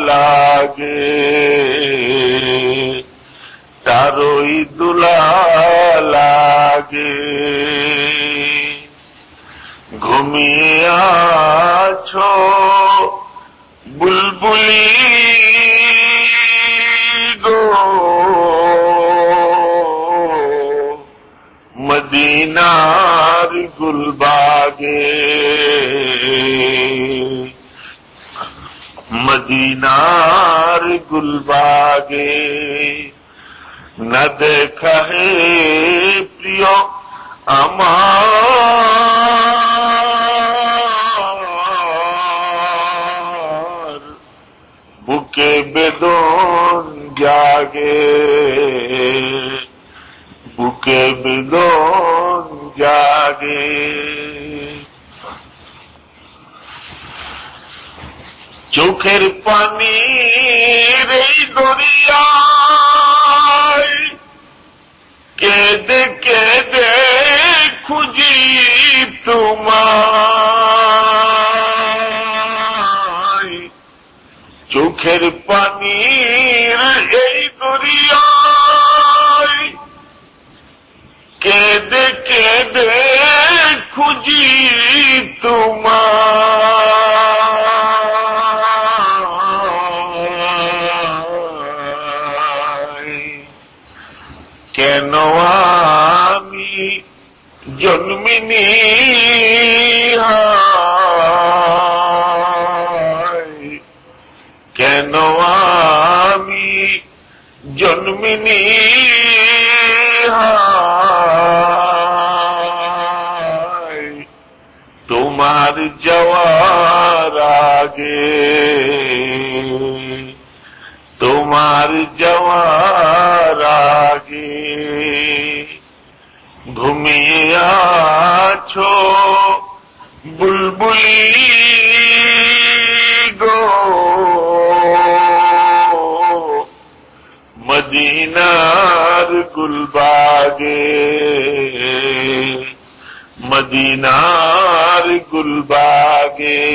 লাগে তারই দুলা লাগে ঘুমিয়ে আছো বুলবুলি গো মদিনার গুলবাগে মদিনার গুলবাগে ন দেখা হে প্রিয় আমার বুকে বেদন জাগে বুকে বেদন چوکھر پانی رہی دنیا قید قید کھجی تمار چوکھر پانی رہی دنیا قید قید کھجی تمار জন্মিনী কেন আমি জন্মিনী তোমার যাওয়ার আগে তোমার যাওয়ার আগে ঘুমিয়ে আছো বুলবুলি গো মদিনার গুলবাগে মদিনার গুলবাগে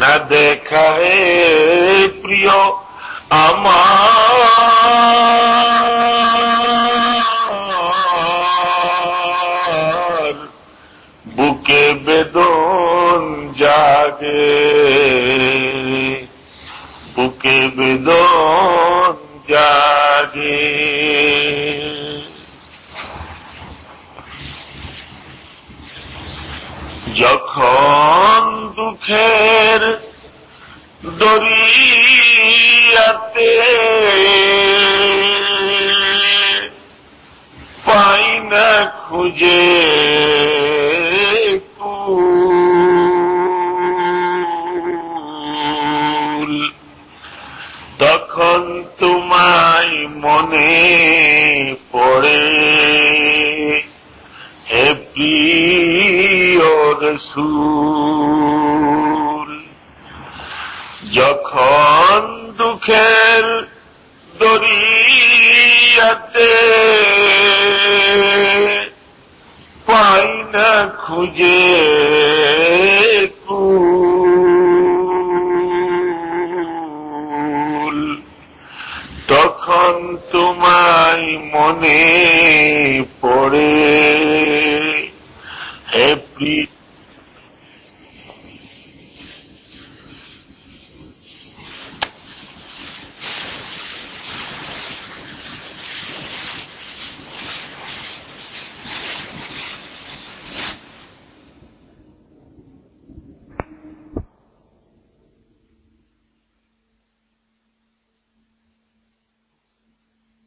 না দেখা হে প্রিয় আমার বেদন জাগে। বুকে বেদন জাগে। যখন দুঃখের দরিয়াতে পাই না খুঁজে তখন তোমায় মনে পড়ে হে প্রিয় যখন দুঃখের দরিয়াতে পাই না খুঁজে তখন তোমায় মনে পড়ে হ্যাপি